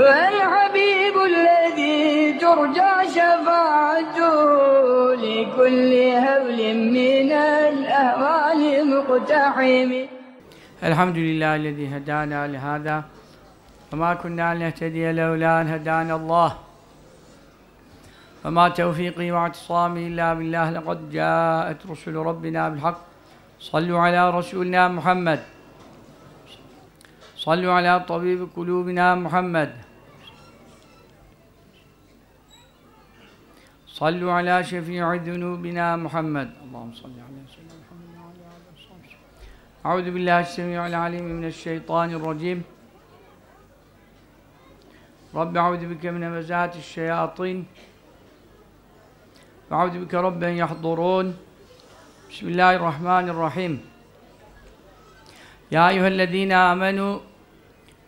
هو الحبيب الذي ترجى شفاعته لكل هول من الأهوال مقتحم. الحمد لله الذي هدانا لهذا وما كنا لنهتدي لولا أن هدانا الله. وما توفيقي واعتصامي إلا بالله لقد جاءت رسل ربنا بالحق. صلوا على رسولنا محمد. صلوا على طبيب قلوبنا محمد. صلوا على شفيع ذنوبنا محمد. اللهم صل على سيدنا محمد وعلى آله وصحبه. أعوذ بالله السميع العليم من الشيطان الرجيم. رب أعوذ بك من همزات الشياطين. وأعوذ بك رب أن يحضرون. بسم الله الرحمن الرحيم. يا أيها الذين آمنوا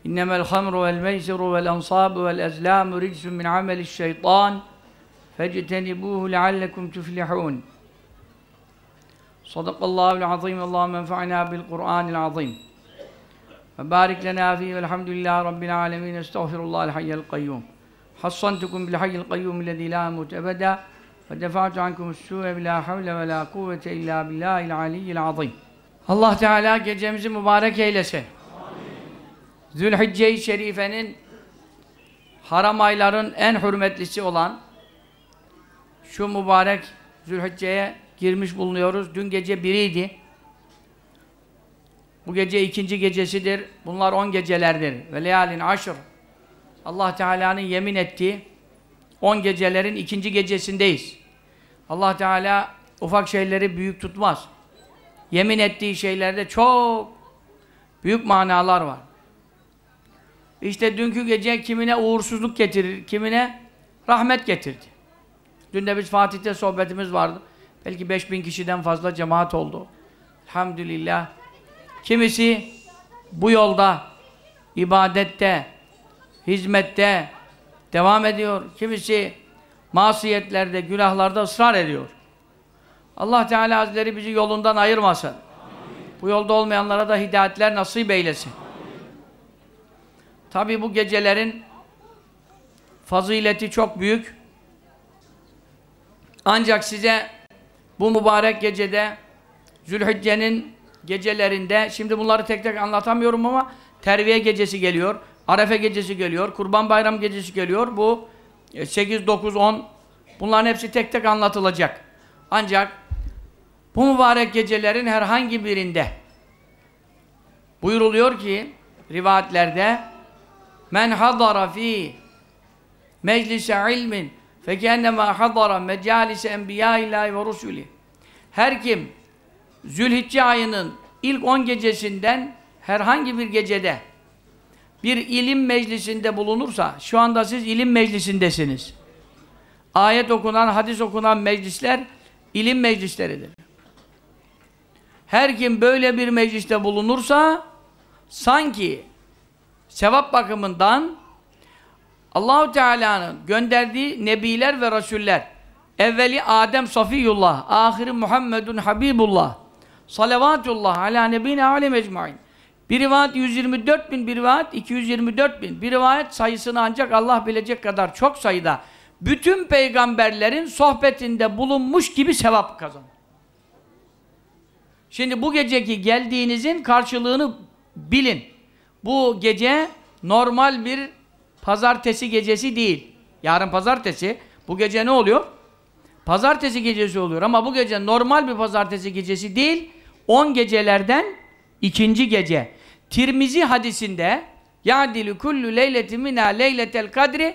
إنما الخمر والميسر والأنصاب والأزلام رجس من عمل الشيطان. فاجتنبوه لعلكم تفلحون صدق الله العظيم اللهم انفعنا بالقرآن العظيم وبارك لنا فيه والحمد لله رب العالمين استغفر الله الحي القيوم حصنتكم بالحي القيوم الذي لا موت أبدا ودفعت عنكم السوء بلا حول ولا قوة إلا بالله العلي العظيم Allah Teala gecemizi mübarek eylesin. Zülhicce-i Şerife'nin haram ayların en hürmetlisi olan şu mübarek Zülhicce'ye girmiş bulunuyoruz. Dün gece biriydi. Bu gece ikinci gecesidir. Bunlar on gecelerdir. Ve leyalin aşır. Allah Teala'nın yemin ettiği on gecelerin ikinci gecesindeyiz. Allah Teala ufak şeyleri büyük tutmaz. Yemin ettiği şeylerde çok büyük manalar var. İşte dünkü gece kimine uğursuzluk getirir, kimine rahmet getirdi. Dün de biz Fatih'te sohbetimiz vardı. Belki 5000 kişiden fazla cemaat oldu. Elhamdülillah. Kimisi bu yolda, ibadette, hizmette devam ediyor. Kimisi masiyetlerde, günahlarda ısrar ediyor. Allah Teala Hazretleri bizi yolundan ayırmasın. Amin. Bu yolda olmayanlara da hidayetler nasip eylesin. Tabi bu gecelerin fazileti çok büyük. Ancak size bu mübarek gecede Zülhicce'nin gecelerinde şimdi bunları tek tek anlatamıyorum ama terviye gecesi geliyor, Arefe gecesi geliyor, Kurban Bayram gecesi geliyor. Bu 8 9 10 bunların hepsi tek tek anlatılacak. Ancak bu mübarek gecelerin herhangi birinde buyuruluyor ki rivayetlerde men hadara fi meclise ilmin fekennema hadara mecalise enbiyaillahi ve rusuli her kim Zülhicce ayının ilk 10 gecesinden herhangi bir gecede bir ilim meclisinde bulunursa şu anda siz ilim meclisindesiniz. Ayet okunan, hadis okunan meclisler ilim meclisleridir. Her kim böyle bir mecliste bulunursa sanki sevap bakımından Allahu Teala'nın gönderdiği nebiler ve rasuller evveli Adem Safiyullah, ahiri Muhammedun Habibullah salavatullah ala nebine alem ecmain bir rivayet 124 bin, bir rivayet 224 bin. Bir rivayet sayısını ancak Allah bilecek kadar çok sayıda bütün peygamberlerin sohbetinde bulunmuş gibi sevap kazanır. Şimdi bu geceki geldiğinizin karşılığını bilin. Bu gece normal bir pazartesi gecesi değil. Yarın pazartesi. Bu gece ne oluyor? Pazartesi gecesi oluyor ama bu gece normal bir pazartesi gecesi değil. 10 gecelerden ikinci gece. Tirmizi hadisinde ya'dilu kullu leyletin mina leyletel kadri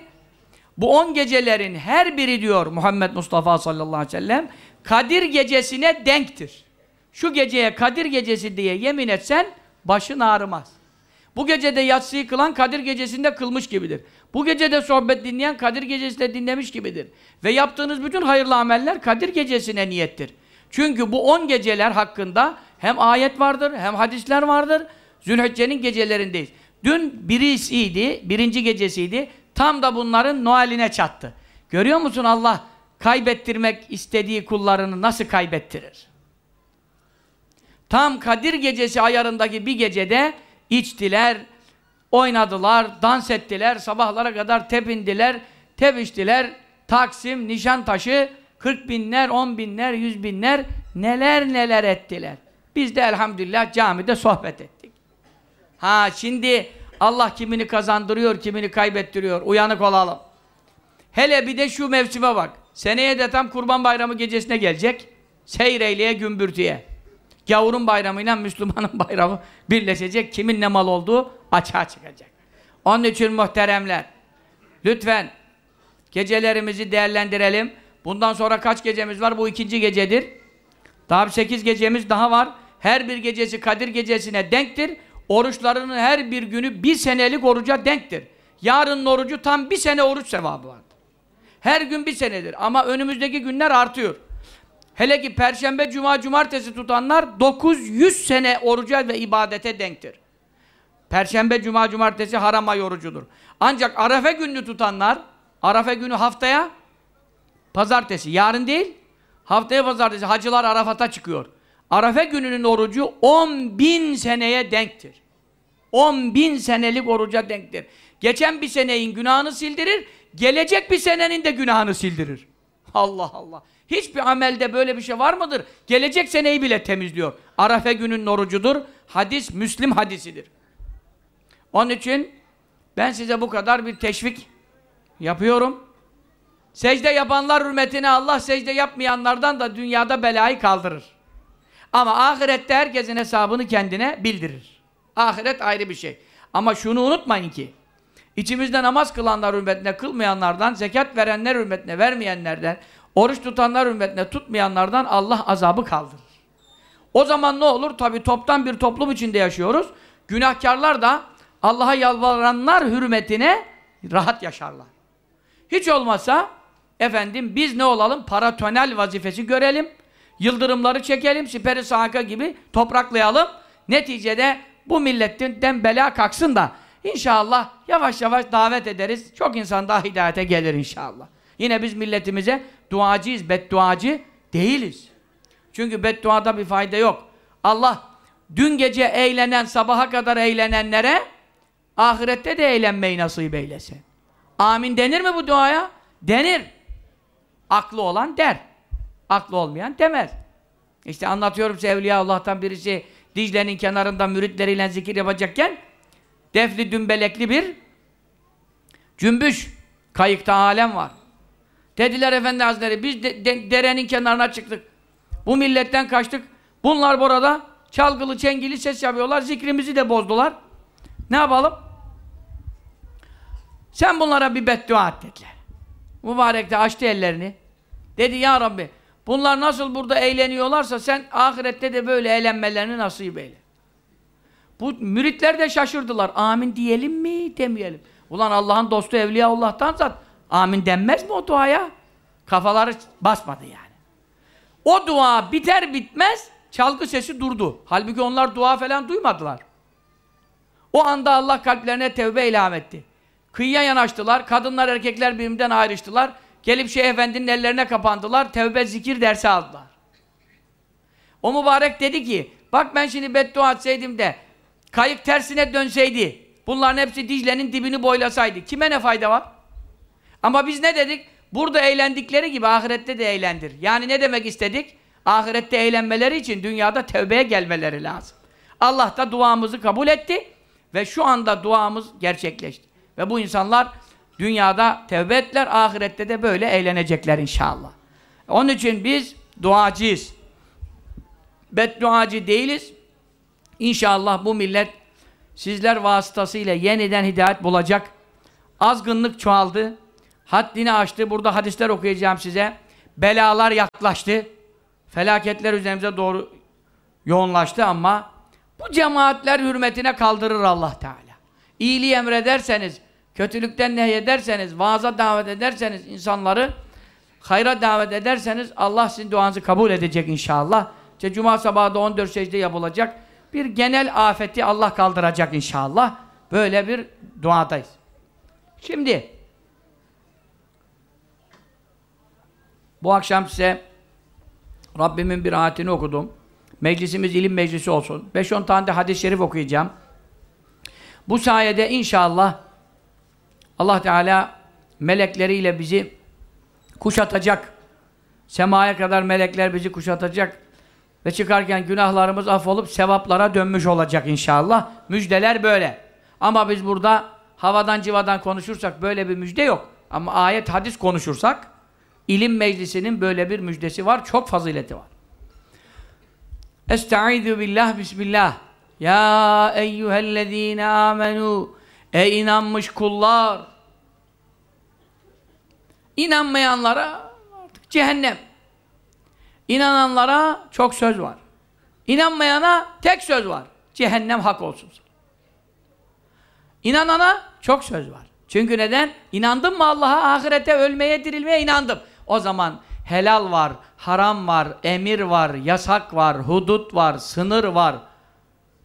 bu 10 gecelerin her biri diyor Muhammed Mustafa sallallahu aleyhi ve sellem Kadir gecesine denktir. Şu geceye Kadir gecesi diye yemin etsen başın ağrımaz. Bu gecede yatsıyı kılan Kadir gecesinde kılmış gibidir. Bu gecede sohbet dinleyen Kadir gecesinde dinlemiş gibidir. Ve yaptığınız bütün hayırlı ameller Kadir gecesine niyettir. Çünkü bu 10 geceler hakkında hem ayet vardır hem hadisler vardır. Zülhicce'nin gecelerindeyiz. Dün birisiydi, birinci gecesiydi. Tam da bunların Noel'ine çattı. Görüyor musun Allah kaybettirmek istediği kullarını nasıl kaybettirir? Tam Kadir gecesi ayarındaki bir gecede içtiler, Oynadılar, dans ettiler, sabahlara kadar tepindiler, tepiştiler. Taksim, Nişantaşı, 40 binler, 10 binler, 100 binler neler neler ettiler. Biz de elhamdülillah camide sohbet ettik. Ha şimdi Allah kimini kazandırıyor, kimini kaybettiriyor. Uyanık olalım. Hele bir de şu mevsime bak. Seneye de tam Kurban Bayramı gecesine gelecek. Seyreyleye, gümbürtüye. Gavurun bayramıyla Müslümanın bayramı birleşecek. Kimin ne mal olduğu açığa çıkacak. Onun için muhteremler, lütfen gecelerimizi değerlendirelim. Bundan sonra kaç gecemiz var? Bu ikinci gecedir. Daha bir sekiz gecemiz daha var. Her bir gecesi Kadir gecesine denktir. Oruçlarının her bir günü bir senelik oruca denktir. Yarının orucu tam bir sene oruç sevabı vardır. Her gün bir senedir. Ama önümüzdeki günler artıyor. Hele ki Perşembe, Cuma, Cumartesi tutanlar 900 sene oruca ve ibadete denktir. Perşembe, Cuma, Cumartesi haram ay orucudur. Ancak Arafe gününü tutanlar, Arafe günü haftaya, Pazartesi, yarın değil, haftaya pazartesi hacılar Arafat'a çıkıyor. Arafe gününün orucu 10 bin seneye denktir. 10 bin senelik oruca denktir. Geçen bir seneyin günahını sildirir, gelecek bir senenin de günahını sildirir. Allah Allah. Hiçbir amelde böyle bir şey var mıdır? Gelecek seneyi bile temizliyor. Arafe gününün orucudur. Hadis, Müslim hadisidir. Onun için ben size bu kadar bir teşvik yapıyorum. Secde yapanlar hürmetine Allah secde yapmayanlardan da dünyada belayı kaldırır. Ama ahirette herkesin hesabını kendine bildirir. Ahiret ayrı bir şey. Ama şunu unutmayın ki, içimizde namaz kılanlar hürmetine kılmayanlardan, zekat verenler hürmetine vermeyenlerden, oruç tutanlar hürmetine tutmayanlardan Allah azabı kaldırır. O zaman ne olur? Tabi toptan bir toplum içinde yaşıyoruz. Günahkarlar da Allah'a yalvaranlar hürmetine rahat yaşarlar. Hiç olmazsa efendim biz ne olalım? Paratonel vazifesi görelim. Yıldırımları çekelim, siperi sahaka gibi topraklayalım. Neticede bu milletten bela kalksın da inşallah yavaş yavaş davet ederiz. Çok insan daha hidayete gelir inşallah. Yine biz milletimize duacıyız, bedduacı değiliz. Çünkü bedduada bir fayda yok. Allah dün gece eğlenen, sabaha kadar eğlenenlere ahirette de eğlenmeyi nasip eylesin. Amin denir mi bu duaya? Denir. Aklı olan der. Aklı olmayan demez. İşte anlatıyorum size Evliya Allah'tan birisi Dicle'nin kenarında müritleriyle zikir yapacakken defli dümbelekli bir cümbüş kayıkta alem var. Dediler Efendi Hazretleri biz de, de, derenin kenarına çıktık. Bu milletten kaçtık. Bunlar burada çalgılı çengili ses yapıyorlar. Zikrimizi de bozdular. Ne yapalım? Sen bunlara bir beddua et dediler. Mübarek de açtı ellerini. Dedi ya Rabbi bunlar nasıl burada eğleniyorlarsa sen ahirette de böyle eğlenmelerini nasip eyle. Bu müritler de şaşırdılar. Amin diyelim mi demeyelim. Ulan Allah'ın dostu Evliya Allah'tan zat. Amin denmez mi o duaya? Kafaları basmadı yani. O dua biter bitmez çalgı sesi durdu. Halbuki onlar dua falan duymadılar. O anda Allah kalplerine tevbe ilham etti. Kıyıya yanaştılar. Kadınlar erkekler birbirinden ayrıştılar. Gelip Şeyh Efendi'nin ellerine kapandılar. Tevbe zikir dersi aldılar. O mübarek dedi ki bak ben şimdi beddua etseydim de kayık tersine dönseydi bunların hepsi Dicle'nin dibini boylasaydı kime ne fayda var? Ama biz ne dedik? Burada eğlendikleri gibi ahirette de eğlendir. Yani ne demek istedik? Ahirette eğlenmeleri için dünyada tevbeye gelmeleri lazım. Allah da duamızı kabul etti ve şu anda duamız gerçekleşti. Ve bu insanlar dünyada tevbe ettiler, ahirette de böyle eğlenecekler inşallah. Onun için biz duacıyız. Bedduacı değiliz. İnşallah bu millet sizler vasıtasıyla yeniden hidayet bulacak. Azgınlık çoğaldı. Haddini aştı. Burada hadisler okuyacağım size. Belalar yaklaştı. Felaketler üzerimize doğru yoğunlaştı ama bu cemaatler hürmetine kaldırır Allah Teala. İyiliği emrederseniz, kötülükten nehyederseniz, vaaza davet ederseniz, insanları hayra davet ederseniz Allah sizin duanızı kabul edecek inşallah. İşte Cuma sabahı da 14 secde yapılacak. Bir genel afeti Allah kaldıracak inşallah. Böyle bir duadayız. Şimdi bu akşam size Rabbimin bir ayetini okudum. Meclisimiz ilim meclisi olsun. 5-10 tane de hadis-i şerif okuyacağım. Bu sayede inşallah Allah Teala melekleriyle bizi kuşatacak. Semaya kadar melekler bizi kuşatacak. Ve çıkarken günahlarımız affolup sevaplara dönmüş olacak inşallah. Müjdeler böyle. Ama biz burada havadan civadan konuşursak böyle bir müjde yok. Ama ayet hadis konuşursak ilim meclisinin böyle bir müjdesi var. Çok fazileti var. Estaizu billah bismillah. Ya eyyühellezine amenu Ey inanmış kullar İnanmayanlara artık cehennem. İnananlara çok söz var. İnanmayana tek söz var. Cehennem hak olsun. İnanana çok söz var. Çünkü neden? İnandım mı Allah'a, ahirete, ölmeye, dirilmeye inandım. O zaman helal var, haram var, emir var, yasak var, hudut var, sınır var.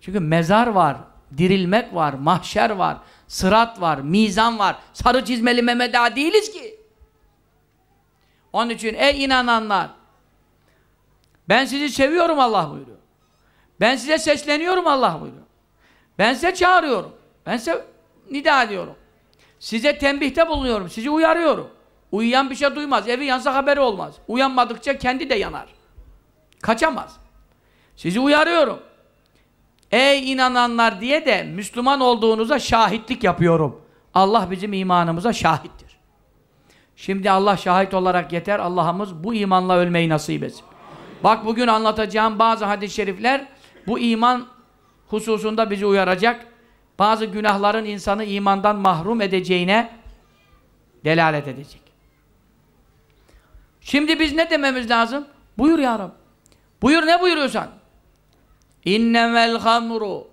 Çünkü mezar var, dirilmek var, mahşer var, sırat var, mizan var. Sarı çizmeli Mehmet Ağa değiliz ki. Onun için ey inananlar ben sizi seviyorum Allah buyuruyor. Ben size sesleniyorum Allah buyuruyor. Ben size çağırıyorum. Ben size nida ediyorum. Size tembihte bulunuyorum. Sizi uyarıyorum. Uyuyan bir şey duymaz. Evi yansa haberi olmaz. Uyanmadıkça kendi de yanar. Kaçamaz. Sizi uyarıyorum. Ey inananlar diye de Müslüman olduğunuza şahitlik yapıyorum. Allah bizim imanımıza şahittir. Şimdi Allah şahit olarak yeter. Allah'ımız bu imanla ölmeyi nasip etsin. Bak bugün anlatacağım bazı hadis-i şerifler bu iman hususunda bizi uyaracak. Bazı günahların insanı imandan mahrum edeceğine delalet edecek. Şimdi biz ne dememiz lazım? Buyur ya Rabbi. Buyur ne buyuruyorsan? İnnemel hamru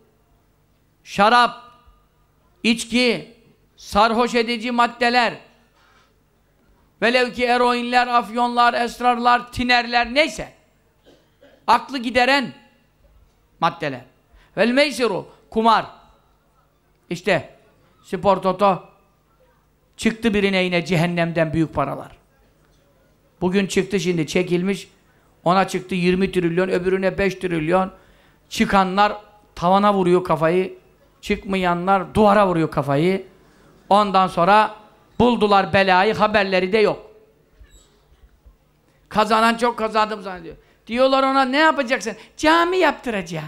şarap, içki, sarhoş edici maddeler velev ki eroinler, afyonlar, esrarlar, tinerler neyse aklı gideren maddeler. Vel meysiru kumar işte spor toto çıktı birine yine cehennemden büyük paralar. Bugün çıktı şimdi çekilmiş ona çıktı 20 trilyon öbürüne 5 trilyon çıkanlar tavana vuruyor kafayı çıkmayanlar duvara vuruyor kafayı ondan sonra buldular belayı haberleri de yok. Kazanan çok kazandım zannediyor. Diyorlar ona ne yapacaksın? Cami yaptıracağım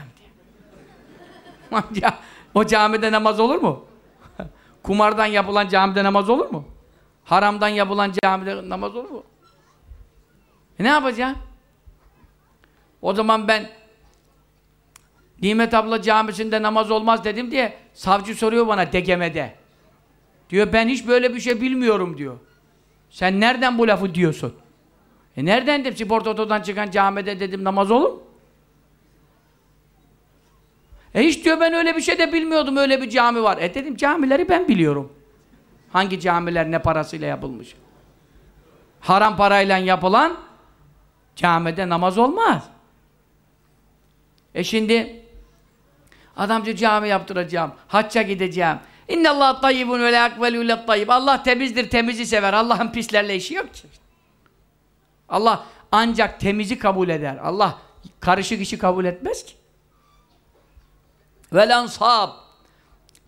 diyor. o camide namaz olur mu? Kumardan yapılan camide namaz olur mu? Haramdan yapılan camide namaz olur mu? E ne yapacağım? O zaman ben Nimet abla camisinde namaz olmaz dedim diye savcı soruyor bana DGM'de. Diyor ben hiç böyle bir şey bilmiyorum diyor. Sen nereden bu lafı diyorsun? E nereden de spor otodan çıkan camide dedim namaz olur? E hiç diyor ben öyle bir şey de bilmiyordum öyle bir cami var. E dedim camileri ben biliyorum. Hangi camiler ne parasıyla yapılmış. Haram parayla yapılan camide namaz olmaz. E şimdi adam diyor cami yaptıracağım, hacca gideceğim. İnne Allah tayyibun ve la yakbelu tayyib. Allah temizdir, temizi sever. Allah'ın pislerle işi yok ki. Allah ancak temizi kabul eder. Allah karışık işi kabul etmez ki. Vel ansab.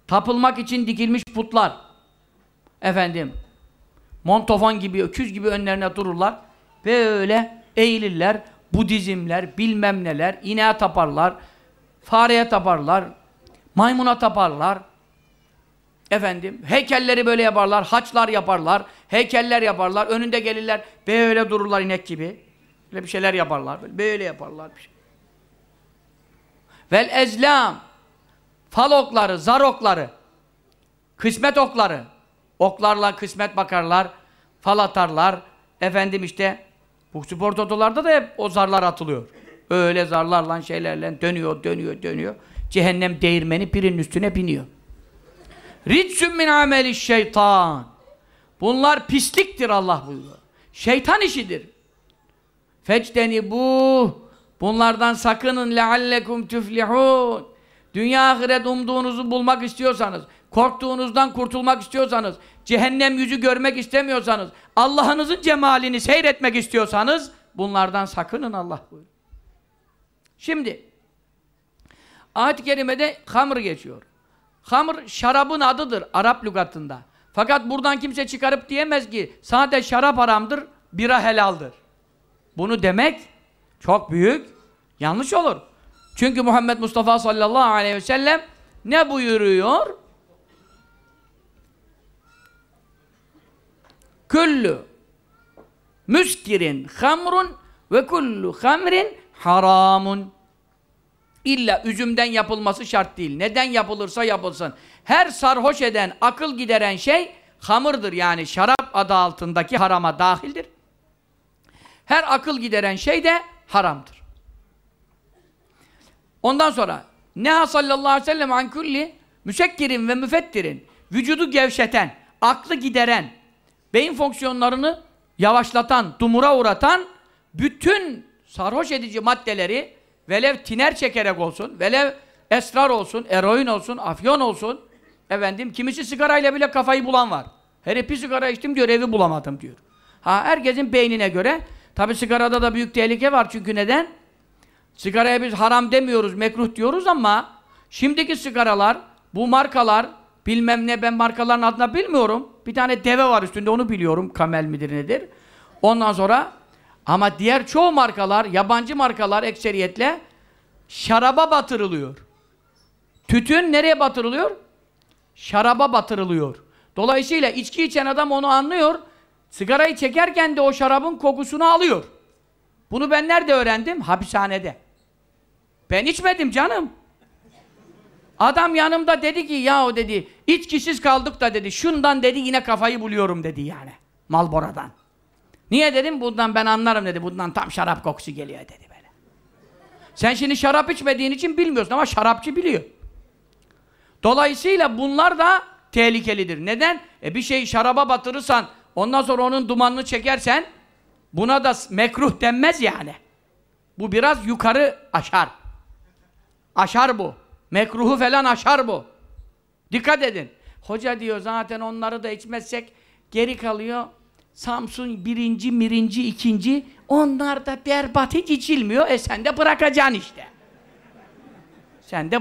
Tapılmak için dikilmiş putlar. Efendim. Montofon gibi, öküz gibi önlerine dururlar. Böyle eğilirler. Budizmler, bilmem neler, ineğe taparlar. Fareye taparlar. Maymuna taparlar. Efendim, heykelleri böyle yaparlar, haçlar yaparlar, heykeller yaparlar, önünde gelirler, böyle dururlar inek gibi. Böyle bir şeyler yaparlar, böyle, böyle yaparlar bir şey. Vel ezlam, fal okları, zar okları, kısmet okları, oklarla kısmet bakarlar, fal atarlar, efendim işte, bu spor totolarda da hep o zarlar atılıyor. Öyle zarlarla şeylerle dönüyor, dönüyor, dönüyor. Cehennem değirmeni birinin üstüne biniyor. Ritsün min ameli şeytan. Bunlar pisliktir Allah buyuruyor. Şeytan işidir. Fecdeni bu. Bunlardan sakının leallekum tüflihun. Dünya ahiret umduğunuzu bulmak istiyorsanız, korktuğunuzdan kurtulmak istiyorsanız, cehennem yüzü görmek istemiyorsanız, Allah'ınızın cemalini seyretmek istiyorsanız, bunlardan sakının Allah buyuruyor. Şimdi, ayet-i kerimede hamr geçiyor. Hamr şarabın adıdır Arap lügatında. Fakat buradan kimse çıkarıp diyemez ki sadece şarap haramdır, bira helaldir. Bunu demek çok büyük yanlış olur. Çünkü Muhammed Mustafa sallallahu aleyhi ve sellem ne buyuruyor? Küllü müskirin hamrun ve kullu hamrin haramun. İlla üzümden yapılması şart değil. Neden yapılırsa yapılsın. Her sarhoş eden, akıl gideren şey hamırdır. Yani şarap adı altındaki harama dahildir. Her akıl gideren şey de haramdır. Ondan sonra Neha sallallahu aleyhi ve sellem an kulli müsekkirin ve müfettirin vücudu gevşeten, aklı gideren, beyin fonksiyonlarını yavaşlatan, dumura uğratan bütün sarhoş edici maddeleri velev tiner çekerek olsun, velev esrar olsun, eroin olsun, afyon olsun efendim kimisi sigarayla bile kafayı bulan var. Her bir sigara içtim diyor evi bulamadım diyor. Ha herkesin beynine göre tabi sigarada da büyük tehlike var çünkü neden? Sigaraya biz haram demiyoruz, mekruh diyoruz ama şimdiki sigaralar, bu markalar, bilmem ne ben markaların adını bilmiyorum. Bir tane deve var üstünde onu biliyorum. Kamel midir nedir? Ondan sonra ama diğer çoğu markalar, yabancı markalar ekseriyetle şaraba batırılıyor. Tütün nereye batırılıyor? Şaraba batırılıyor. Dolayısıyla içki içen adam onu anlıyor. Sigarayı çekerken de o şarabın kokusunu alıyor. Bunu ben nerede öğrendim? Hapishanede. Ben içmedim canım. Adam yanımda dedi ki yahu dedi içkisiz kaldık da dedi şundan dedi yine kafayı buluyorum dedi yani. Malbora'dan. Niye dedim? Bundan ben anlarım dedi. Bundan tam şarap kokusu geliyor dedi böyle. Sen şimdi şarap içmediğin için bilmiyorsun ama şarapçı biliyor. Dolayısıyla bunlar da tehlikelidir. Neden? E bir şey şaraba batırırsan ondan sonra onun dumanını çekersen buna da mekruh denmez yani. Bu biraz yukarı aşar. Aşar bu. Mekruhu falan aşar bu. Dikkat edin. Hoca diyor zaten onları da içmezsek geri kalıyor. Samsun birinci, mirinci, ikinci. Onlar da berbat hiç içilmiyor. E sen de bırakacaksın işte. Sen de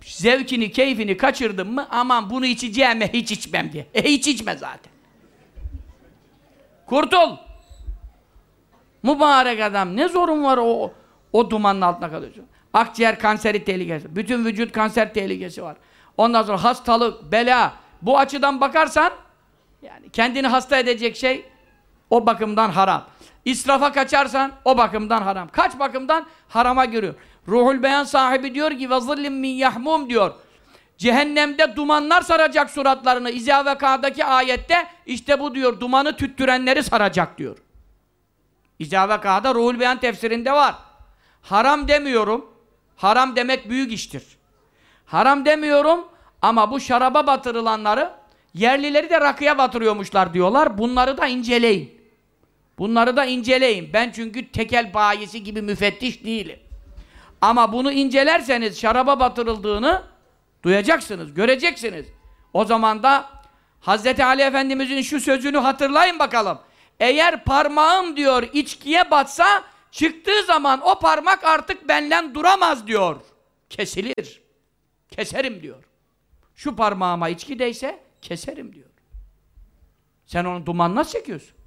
zevkini, keyfini kaçırdın mı aman bunu içeceğime hiç içmem diye. E hiç içme zaten. Kurtul. Mübarek adam. Ne zorun var o o dumanın altına kalıyorsun. Akciğer kanseri tehlikesi. Bütün vücut kanser tehlikesi var. Ondan sonra hastalık, bela. Bu açıdan bakarsan yani kendini hasta edecek şey o bakımdan haram. İsrafa kaçarsan o bakımdan haram. Kaç bakımdan harama giriyor. Ruhul Beyan sahibi diyor ki وَظِلِّمْ min yahmum diyor. Cehennemde dumanlar saracak suratlarını. İzâ ve Ka'daki ayette işte bu diyor dumanı tüttürenleri saracak diyor. İzâ ve Ka'da Ruhul Beyan tefsirinde var. Haram demiyorum. Haram demek büyük iştir. Haram demiyorum ama bu şaraba batırılanları yerlileri de rakıya batırıyormuşlar diyorlar. Bunları da inceleyin. Bunları da inceleyin. Ben çünkü tekel bayisi gibi müfettiş değilim. Ama bunu incelerseniz şaraba batırıldığını duyacaksınız, göreceksiniz. O zaman da Hz. Ali Efendimizin şu sözünü hatırlayın bakalım. Eğer parmağım diyor içkiye batsa çıktığı zaman o parmak artık benden duramaz diyor. Kesilir. Keserim diyor. Şu parmağıma içki değse keserim diyor. Sen onu dumanla çekiyorsun.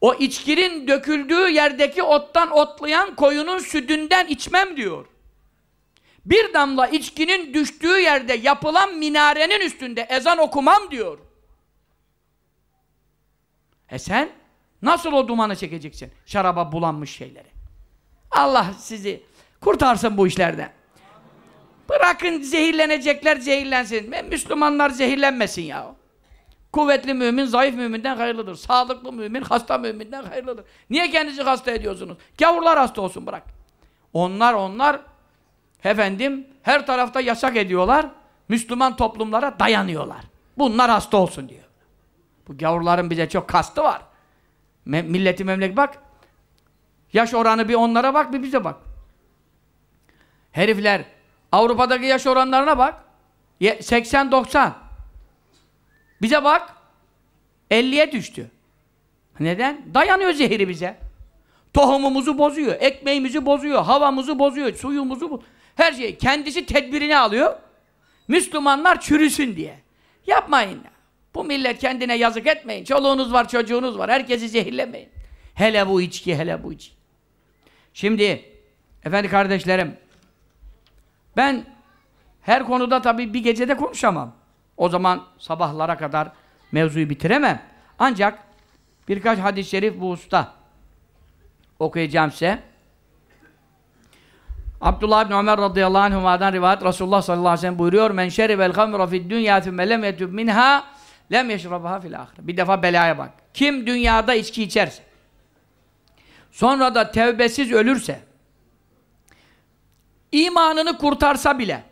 O içkinin döküldüğü yerdeki ottan otlayan koyunun sütünden içmem diyor. Bir damla içkinin düştüğü yerde yapılan minarenin üstünde ezan okumam diyor. E sen nasıl o dumanı çekeceksin? Şaraba bulanmış şeyleri. Allah sizi kurtarsın bu işlerden. Bırakın zehirlenecekler zehirlensin. Müslümanlar zehirlenmesin ya. Kuvvetli mümin zayıf müminden hayırlıdır. Sağlıklı mümin hasta müminden hayırlıdır. Niye kendinizi hasta ediyorsunuz? Gavurlar hasta olsun bırak. Onlar onlar efendim her tarafta yasak ediyorlar. Müslüman toplumlara dayanıyorlar. Bunlar hasta olsun diyor. Bu gavurların bize çok kastı var. Me milleti memleket bak. Yaş oranı bir onlara bak bir bize bak. Herifler Avrupa'daki yaş oranlarına bak. 80-90. Bize bak. 50'ye düştü. Neden? Dayanıyor zehri bize. Tohumumuzu bozuyor, ekmeğimizi bozuyor, havamızı bozuyor, suyumuzu bozuyor. Her şey kendisi tedbirini alıyor. Müslümanlar çürüsün diye. Yapmayın. ya. Bu millet kendine yazık etmeyin. Çoluğunuz var, çocuğunuz var. Herkesi zehirlemeyin. Hele bu içki, hele bu içki. Şimdi, efendi kardeşlerim, ben her konuda tabii bir gecede konuşamam. O zaman sabahlara kadar mevzuyu bitiremem. Ancak birkaç hadis-i şerif bu usta okuyacağım size. Abdullah bin Ömer radıyallahu anhuma'dan rivayet Resulullah sallallahu aleyhi ve sellem buyuruyor men şerivel hamra fid dünya thumme lem yetub minha lem yeşrabaha fil ahire. Bir defa belaya bak. Kim dünyada içki içerse sonra da tevbesiz ölürse imanını kurtarsa bile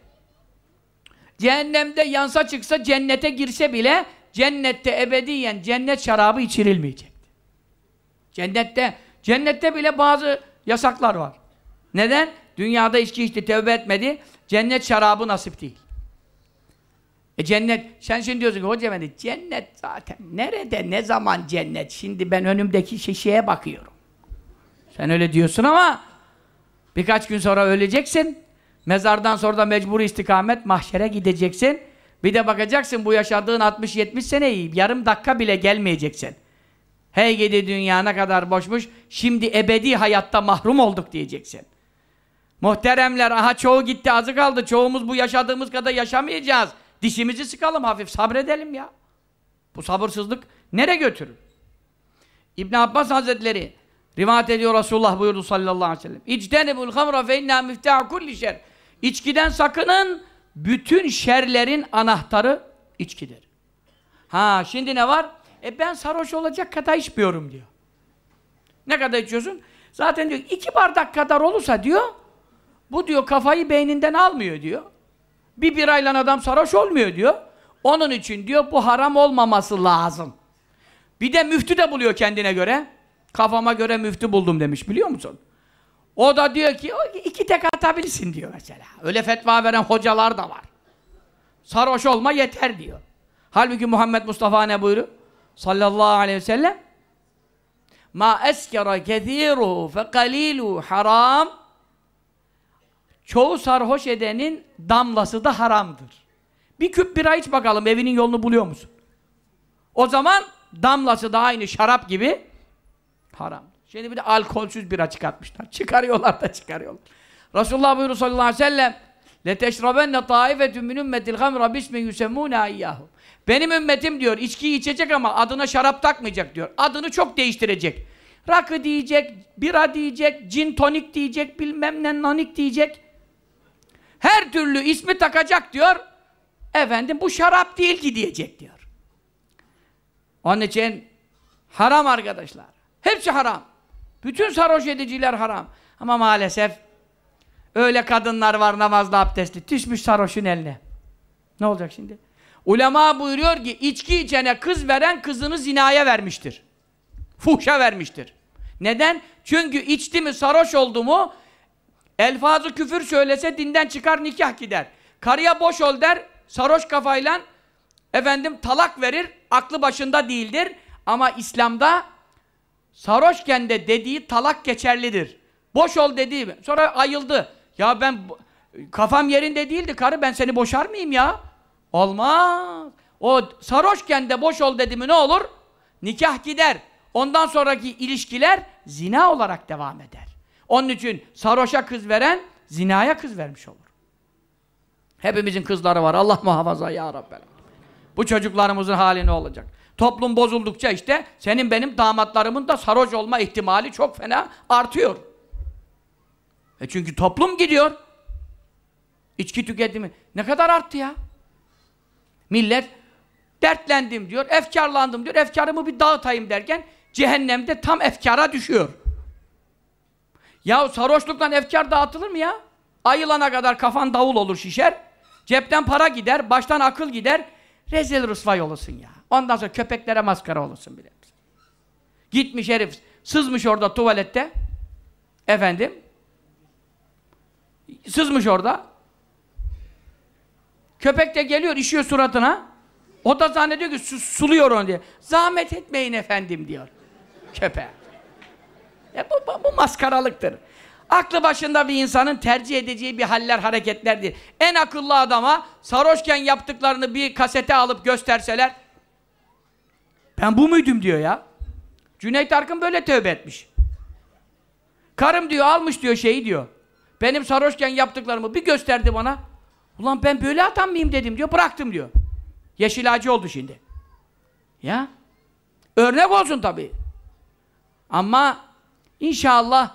cehennemde yansa çıksa cennete girse bile cennette ebediyen cennet şarabı içirilmeyecek. Cennette cennette bile bazı yasaklar var. Neden? Dünyada içki içti, tevbe etmedi. Cennet şarabı nasip değil. E cennet, sen şimdi diyorsun ki hocam hani cennet zaten nerede, ne zaman cennet? Şimdi ben önümdeki şişeye bakıyorum. Sen öyle diyorsun ama birkaç gün sonra öleceksin. Mezardan sonra da mecburi istikamet mahşere gideceksin. Bir de bakacaksın bu yaşadığın 60-70 seneyi yarım dakika bile gelmeyeceksin. Hey gidi dünya ne kadar boşmuş. Şimdi ebedi hayatta mahrum olduk diyeceksin. Muhteremler aha çoğu gitti azı kaldı. Çoğumuz bu yaşadığımız kadar yaşamayacağız. Dişimizi sıkalım hafif sabredelim ya. Bu sabırsızlık nere götürür? İbn Abbas Hazretleri rivayet ediyor Resulullah buyurdu sallallahu aleyhi ve sellem. İctenebul hamra fe inna miftah kulli şer. İçkiden sakının bütün şerlerin anahtarı içkidir. Ha şimdi ne var? E ben sarhoş olacak kadar içmiyorum diyor. Ne kadar içiyorsun? Zaten diyor iki bardak kadar olursa diyor bu diyor kafayı beyninden almıyor diyor. Bir birayla adam sarhoş olmuyor diyor. Onun için diyor bu haram olmaması lazım. Bir de müftü de buluyor kendine göre. Kafama göre müftü buldum demiş biliyor musun? O da diyor ki iki tek atabilirsin diyor mesela. Öyle fetva veren hocalar da var. Sarhoş olma yeter diyor. Halbuki Muhammed Mustafa ne buyuruyor? Sallallahu aleyhi ve sellem Ma eskera kethiruhu fe kalilu haram Çoğu sarhoş edenin damlası da haramdır. Bir küp bira iç bakalım evinin yolunu buluyor musun? O zaman damlası da aynı şarap gibi haram. Şimdi bir de alkolsüz bira çıkartmışlar. Çıkarıyorlar da çıkarıyorlar. Resulullah buyuruyor sallallahu aleyhi ve sellem لَتَشْرَبَنَّ طَائِفَةٌ مِنْ اُمَّةِ الْخَمْرَ بِسْمِ يُسَمُّونَ اِيَّهُ Benim ümmetim diyor, içkiyi içecek ama adına şarap takmayacak diyor. Adını çok değiştirecek. Rakı diyecek, bira diyecek, cin tonik diyecek, bilmem ne nonik diyecek. Her türlü ismi takacak diyor. Efendim bu şarap değil ki diyecek diyor. Onun için haram arkadaşlar. Hepsi haram. Bütün sarhoş ediciler haram. Ama maalesef öyle kadınlar var namazda abdestli. Düşmüş sarhoşun eline. Ne olacak şimdi? Ulema buyuruyor ki içki içene kız veren kızını zinaya vermiştir. Fuhşa vermiştir. Neden? Çünkü içti mi sarhoş oldu mu elfazı küfür söylese dinden çıkar nikah gider. Karıya boş ol der sarhoş kafayla efendim talak verir aklı başında değildir. Ama İslam'da sarhoşken de dediği talak geçerlidir. Boş ol dediği sonra ayıldı. Ya ben kafam yerinde değildi karı ben seni boşar mıyım ya? Olmaz. O sarhoşken de boş ol dedi mi ne olur? Nikah gider. Ondan sonraki ilişkiler zina olarak devam eder. Onun için sarhoşa kız veren zinaya kız vermiş olur. Hepimizin kızları var. Allah muhafaza ya Rabbel. Bu çocuklarımızın hali ne olacak? Toplum bozuldukça işte senin benim damatlarımın da sarhoş olma ihtimali çok fena artıyor. E çünkü toplum gidiyor. İçki tüketimi ne kadar arttı ya? Millet dertlendim diyor, efkarlandım diyor, efkarımı bir dağıtayım derken cehennemde tam efkara düşüyor. Ya sarhoşluktan efkar dağıtılır mı ya? Ayılana kadar kafan davul olur şişer, cepten para gider, baştan akıl gider, rezil rısvay olursun ya. Ondan sonra köpeklere maskara olursun bile. Gitmiş herif, sızmış orada tuvalette, efendim, sızmış orada, köpek de geliyor, işiyor suratına, o da zannediyor ki su suluyor onu diye. Zahmet etmeyin efendim diyor köpeğe. E bu, bu, bu maskaralıktır. Aklı başında bir insanın tercih edeceği bir haller, hareketlerdir. En akıllı adama sarhoşken yaptıklarını bir kasete alıp gösterseler ben bu muydum diyor ya. Cüneyt Arkın böyle tövbe etmiş. Karım diyor almış diyor şeyi diyor. Benim sarhoşken yaptıklarımı bir gösterdi bana. Ulan ben böyle adam mıyım dedim diyor. Bıraktım diyor. Yeşil ağacı oldu şimdi. Ya. Örnek olsun tabii. Ama inşallah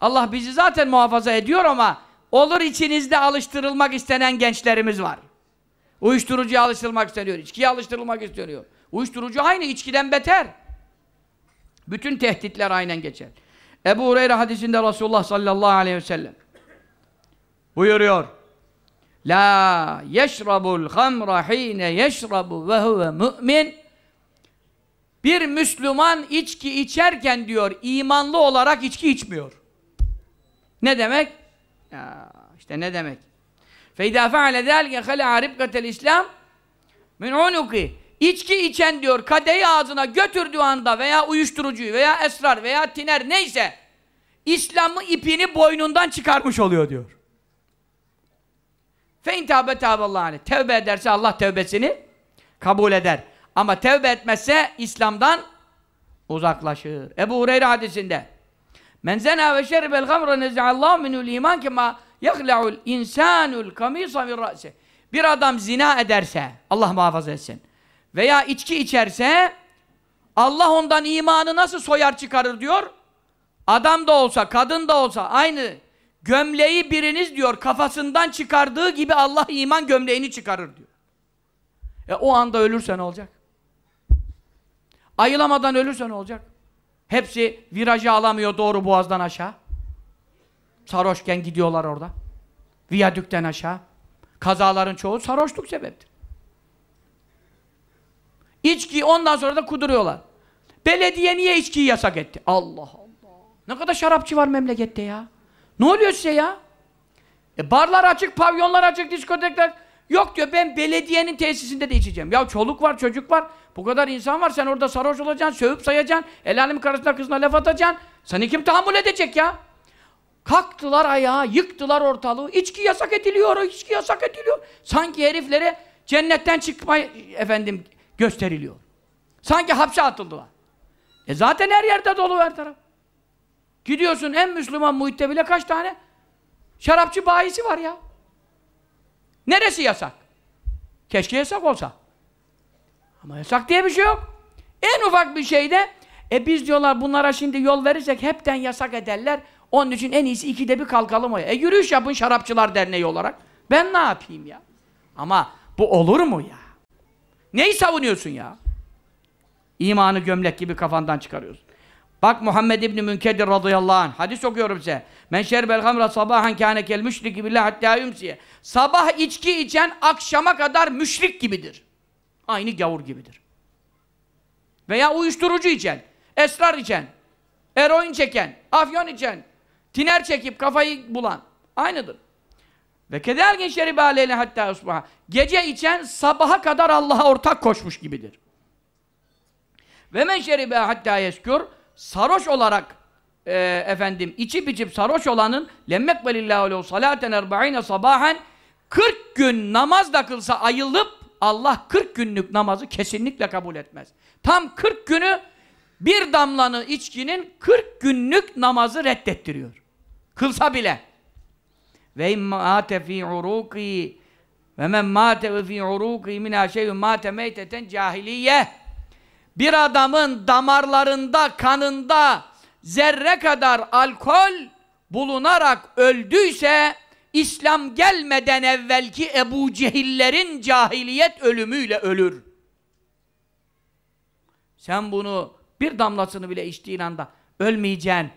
Allah bizi zaten muhafaza ediyor ama olur içinizde alıştırılmak istenen gençlerimiz var. Uyuşturucuya alıştırılmak isteniyor, içkiye alıştırılmak isteniyor. Uyuşturucu aynı içkiden beter. Bütün tehditler aynen geçer. Ebu Hureyre hadisinde Resulullah sallallahu aleyhi ve sellem buyuruyor. La yeşrabul hamra hine yeşrabu ve huve mü'min bir Müslüman içki içerken diyor imanlı olarak içki içmiyor. Ne demek? Ya işte ne demek? فَاِذَا فَعَلَ ذَٰلِكَ خَلَعَ رِبْقَةَ الْاِسْلَامِ مِنْ عُنُقِ İçki içen diyor kadeyi ağzına götürdüğü anda veya uyuşturucuyu veya esrar veya tiner neyse İslam'ı ipini boynundan çıkarmış oluyor diyor. Fe intabe tevbe Tevbe ederse Allah tevbesini kabul eder. Ama tevbe etmezse İslam'dan uzaklaşır. Ebu Hureyre hadisinde Men zena ve şeribel gamra nezeallahu minul iman kema yahla'ul insanul kamisa min ra'si. Bir adam zina ederse Allah muhafaza etsin. Veya içki içerse Allah ondan imanı nasıl soyar çıkarır diyor. Adam da olsa, kadın da olsa aynı gömleği biriniz diyor kafasından çıkardığı gibi Allah iman gömleğini çıkarır diyor. E o anda ölürse ne olacak? Ayılamadan ölürse ne olacak? Hepsi virajı alamıyor doğru boğazdan aşağı. Sarhoşken gidiyorlar orada. Viyadükten aşağı. Kazaların çoğu sarhoşluk sebeptir. İçki ondan sonra da kuduruyorlar. Belediye niye içkiyi yasak etti? Allah Allah. Ne kadar şarapçı var memlekette ya. Ne oluyor size ya? E barlar açık, pavyonlar açık, diskotekler. Yok diyor ben belediyenin tesisinde de içeceğim. Ya çoluk var, çocuk var. Bu kadar insan var. Sen orada sarhoş olacaksın, sövüp sayacaksın. El alemin karısına kızına laf atacaksın. Seni kim tahammül edecek ya? Kalktılar ayağa, yıktılar ortalığı. İçki yasak ediliyor, içki yasak ediliyor. Sanki heriflere cennetten çıkma efendim gösteriliyor. Sanki hapse atıldılar. E zaten her yerde dolu her taraf. Gidiyorsun en Müslüman muhitte bile kaç tane şarapçı bayisi var ya. Neresi yasak? Keşke yasak olsa. Ama yasak diye bir şey yok. En ufak bir şeyde e biz diyorlar bunlara şimdi yol verirsek hepten yasak ederler. Onun için en iyisi ikide bir kalkalım o. E yürüyüş yapın Şarapçılar Derneği olarak. Ben ne yapayım ya? Ama bu olur mu ya? Neyi savunuyorsun ya? İmanı gömlek gibi kafandan çıkarıyorsun. Bak Muhammed İbni Münkedir radıyallahu anh. Hadis okuyorum size. Men şerbel hamra sabahan kâne kel müşriki billah hattâ yumsiye. Sabah içki içen akşama kadar müşrik gibidir. Aynı gavur gibidir. Veya uyuşturucu içen, esrar içen, eroin çeken, afyon içen, tiner çekip kafayı bulan. Aynıdır. Ve kedergin şeribe aleyne hatta usbaha. Gece içen sabaha kadar Allah'a ortak koşmuş gibidir. Ve men şeribe hatta yeskür sarhoş olarak e, efendim içip içip sarhoş olanın lemmek velillahu lehu salaten erba'ine sabahen 40 gün namaz da kılsa ayılıp Allah 40 günlük namazı kesinlikle kabul etmez. Tam 40 günü bir damlanın içkinin 40 günlük namazı reddettiriyor. Kılsa bile. Ve immâte fî urûkî ve men mâte fî urûkî minâ şeyhün mâte meyteten cahiliye bir adamın damarlarında, kanında zerre kadar alkol bulunarak öldüyse İslam gelmeden evvelki Ebu Cehillerin cahiliyet ölümüyle ölür. Sen bunu bir damlasını bile içtiğin anda ölmeyeceksin.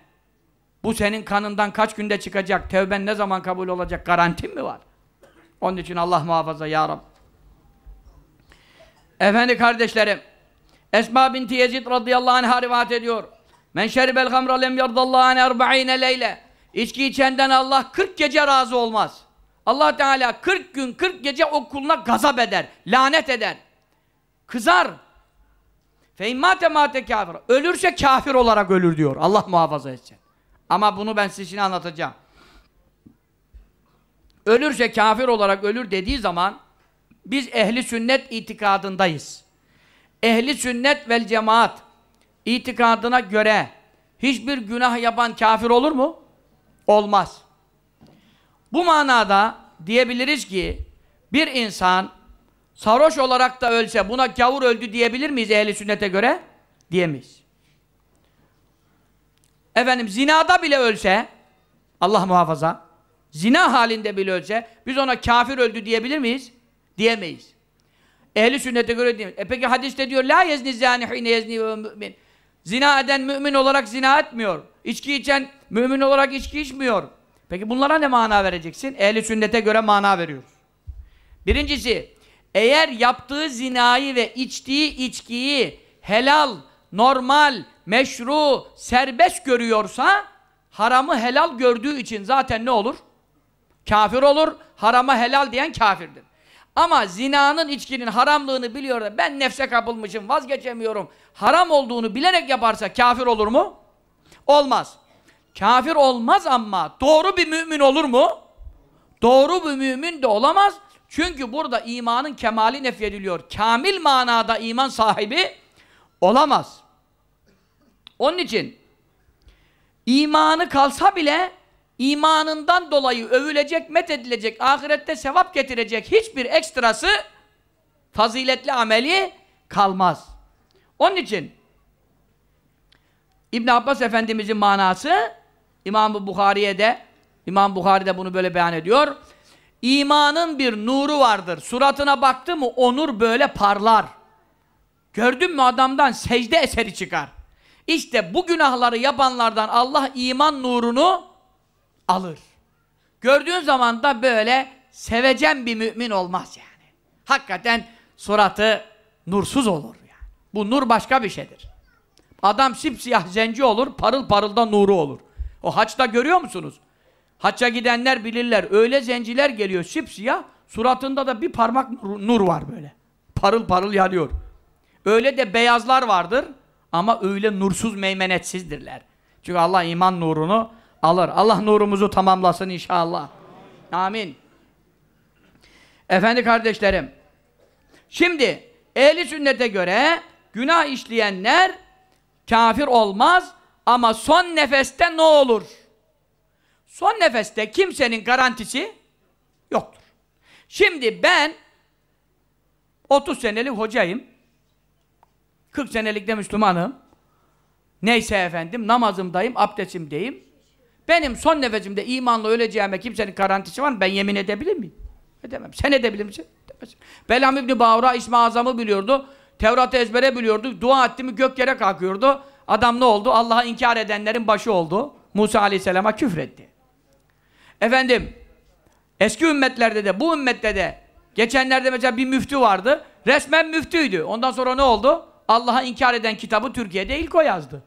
Bu senin kanından kaç günde çıkacak, tevben ne zaman kabul olacak garantin mi var? Onun için Allah muhafaza ya Rab. Efendi kardeşlerim, Esma binti Yezid radıyallahu anh'a rivayet ediyor. Men şeribel hamra lem yardallahu an erba'ine leyle. İçki içenden Allah 40 gece razı olmaz. Allah Teala 40 gün 40 gece o kuluna gazap eder, lanet eder. Kızar. Fe immate mate kafir. Ölürse kafir olarak ölür diyor. Allah muhafaza etsin. Ama bunu ben size şimdi anlatacağım. Ölürse kafir olarak ölür dediği zaman biz ehli sünnet itikadındayız. Ehli sünnet vel cemaat itikadına göre hiçbir günah yapan kafir olur mu? Olmaz. Bu manada diyebiliriz ki bir insan sarhoş olarak da ölse buna gavur öldü diyebilir miyiz ehli sünnete göre? Diyemeyiz. Efendim zinada bile ölse Allah muhafaza zina halinde bile ölse biz ona kafir öldü diyebilir miyiz? Diyemeyiz. Ehli sünnete göre diyemeyiz. E peki hadiste diyor la yezni zani hine yezni mümin. Zina eden mümin olarak zina etmiyor. İçki içen mümin olarak içki içmiyor. Peki bunlara ne mana vereceksin? Ehli sünnete göre mana veriyoruz. Birincisi, eğer yaptığı zinayı ve içtiği içkiyi helal, normal, meşru, serbest görüyorsa haramı helal gördüğü için zaten ne olur? Kafir olur. Harama helal diyen kafirdir. Ama zinanın, içkinin haramlığını biliyor da ben nefse kapılmışım, vazgeçemiyorum. Haram olduğunu bilerek yaparsa kafir olur mu? Olmaz. Kafir olmaz ama doğru bir mümin olur mu? Doğru bir mümin de olamaz. Çünkü burada imanın kemali nefyediliyor. Kamil manada iman sahibi olamaz. Onun için imanı kalsa bile imanından dolayı övülecek, methedilecek, ahirette sevap getirecek hiçbir ekstrası faziletli ameli kalmaz. Onun için İbn Abbas Efendimizin manası İmam-ı Bukhari'ye de İmam Bukhari de bunu böyle beyan ediyor. İmanın bir nuru vardır. Suratına baktı mı o nur böyle parlar. Gördün mü adamdan secde eseri çıkar. İşte bu günahları yapanlardan Allah iman nurunu alır. Gördüğün zaman da böyle sevecen bir mümin olmaz yani. Hakikaten suratı nursuz olur yani. Bu nur başka bir şeydir. Adam sipsiyah zenci olur, parıl parıl da nuru olur. O haçta görüyor musunuz? Hacca gidenler bilirler. Öyle zenciler geliyor sipsiyah, suratında da bir parmak nur var böyle. Parıl parıl yanıyor. Öyle de beyazlar vardır ama öyle nursuz meymenetsizdirler. Çünkü Allah iman nurunu alır. Allah nurumuzu tamamlasın inşallah. Amin. Efendi kardeşlerim, şimdi ehli sünnete göre günah işleyenler kafir olmaz ama son nefeste ne olur? Son nefeste kimsenin garantisi yoktur. Şimdi ben 30 senelik hocayım. 40 senelik de Müslümanım. Neyse efendim namazımdayım, abdestimdeyim. Benim son nefesimde imanla öleceğime kimsenin garantisi var mı? Ben yemin edebilir miyim? Edemem. Sen edebilir misin? Edemezsin. Belam İbni Bağra İsmi Azam'ı biliyordu. Tevrat'ı ezbere biliyordu. Dua etti mi gök yere kalkıyordu. Adam ne oldu? Allah'a inkar edenlerin başı oldu. Musa Aleyhisselam'a küfretti. Efendim, eski ümmetlerde de, bu ümmette de, geçenlerde mesela bir müftü vardı. Resmen müftüydü. Ondan sonra ne oldu? Allah'a inkar eden kitabı Türkiye'de ilk o yazdı.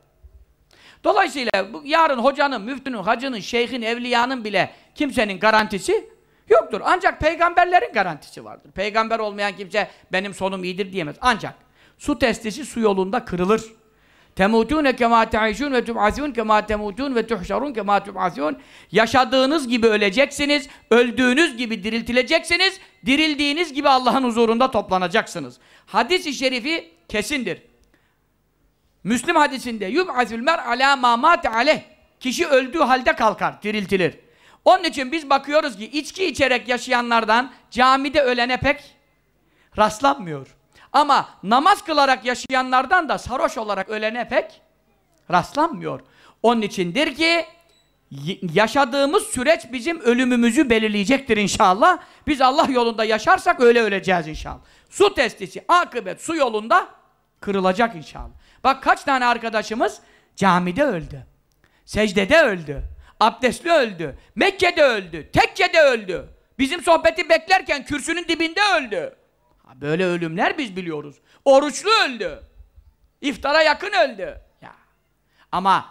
Dolayısıyla bu, yarın hocanın, müftünün, hacının, şeyhin, evliyanın bile kimsenin garantisi yoktur. Ancak peygamberlerin garantisi vardır. Peygamber olmayan kimse benim sonum iyidir diyemez. Ancak su testisi su yolunda kırılır. Temutune kema teişun ve tub'asun kema temutun ve tuhşarun kema tub'asun. Yaşadığınız gibi öleceksiniz, öldüğünüz gibi diriltileceksiniz, dirildiğiniz gibi Allah'ın huzurunda toplanacaksınız. Hadis-i şerifi kesindir. Müslim hadisinde yub'atul mer ala ma mate. Kişi öldüğü halde kalkar, diriltilir. Onun için biz bakıyoruz ki içki içerek yaşayanlardan camide ölene pek rastlanmıyor. Ama namaz kılarak yaşayanlardan da sarhoş olarak ölene pek rastlanmıyor. Onun içindir ki yaşadığımız süreç bizim ölümümüzü belirleyecektir inşallah. Biz Allah yolunda yaşarsak öyle öleceğiz inşallah. Su testisi, akıbet su yolunda kırılacak inşallah. Bak kaç tane arkadaşımız camide öldü. Secdede öldü. Abdestli öldü. Mekke'de öldü. Tekke'de öldü. Bizim sohbeti beklerken kürsünün dibinde öldü. Böyle ölümler biz biliyoruz. Oruçlu öldü. İftara yakın öldü. Ya. Ama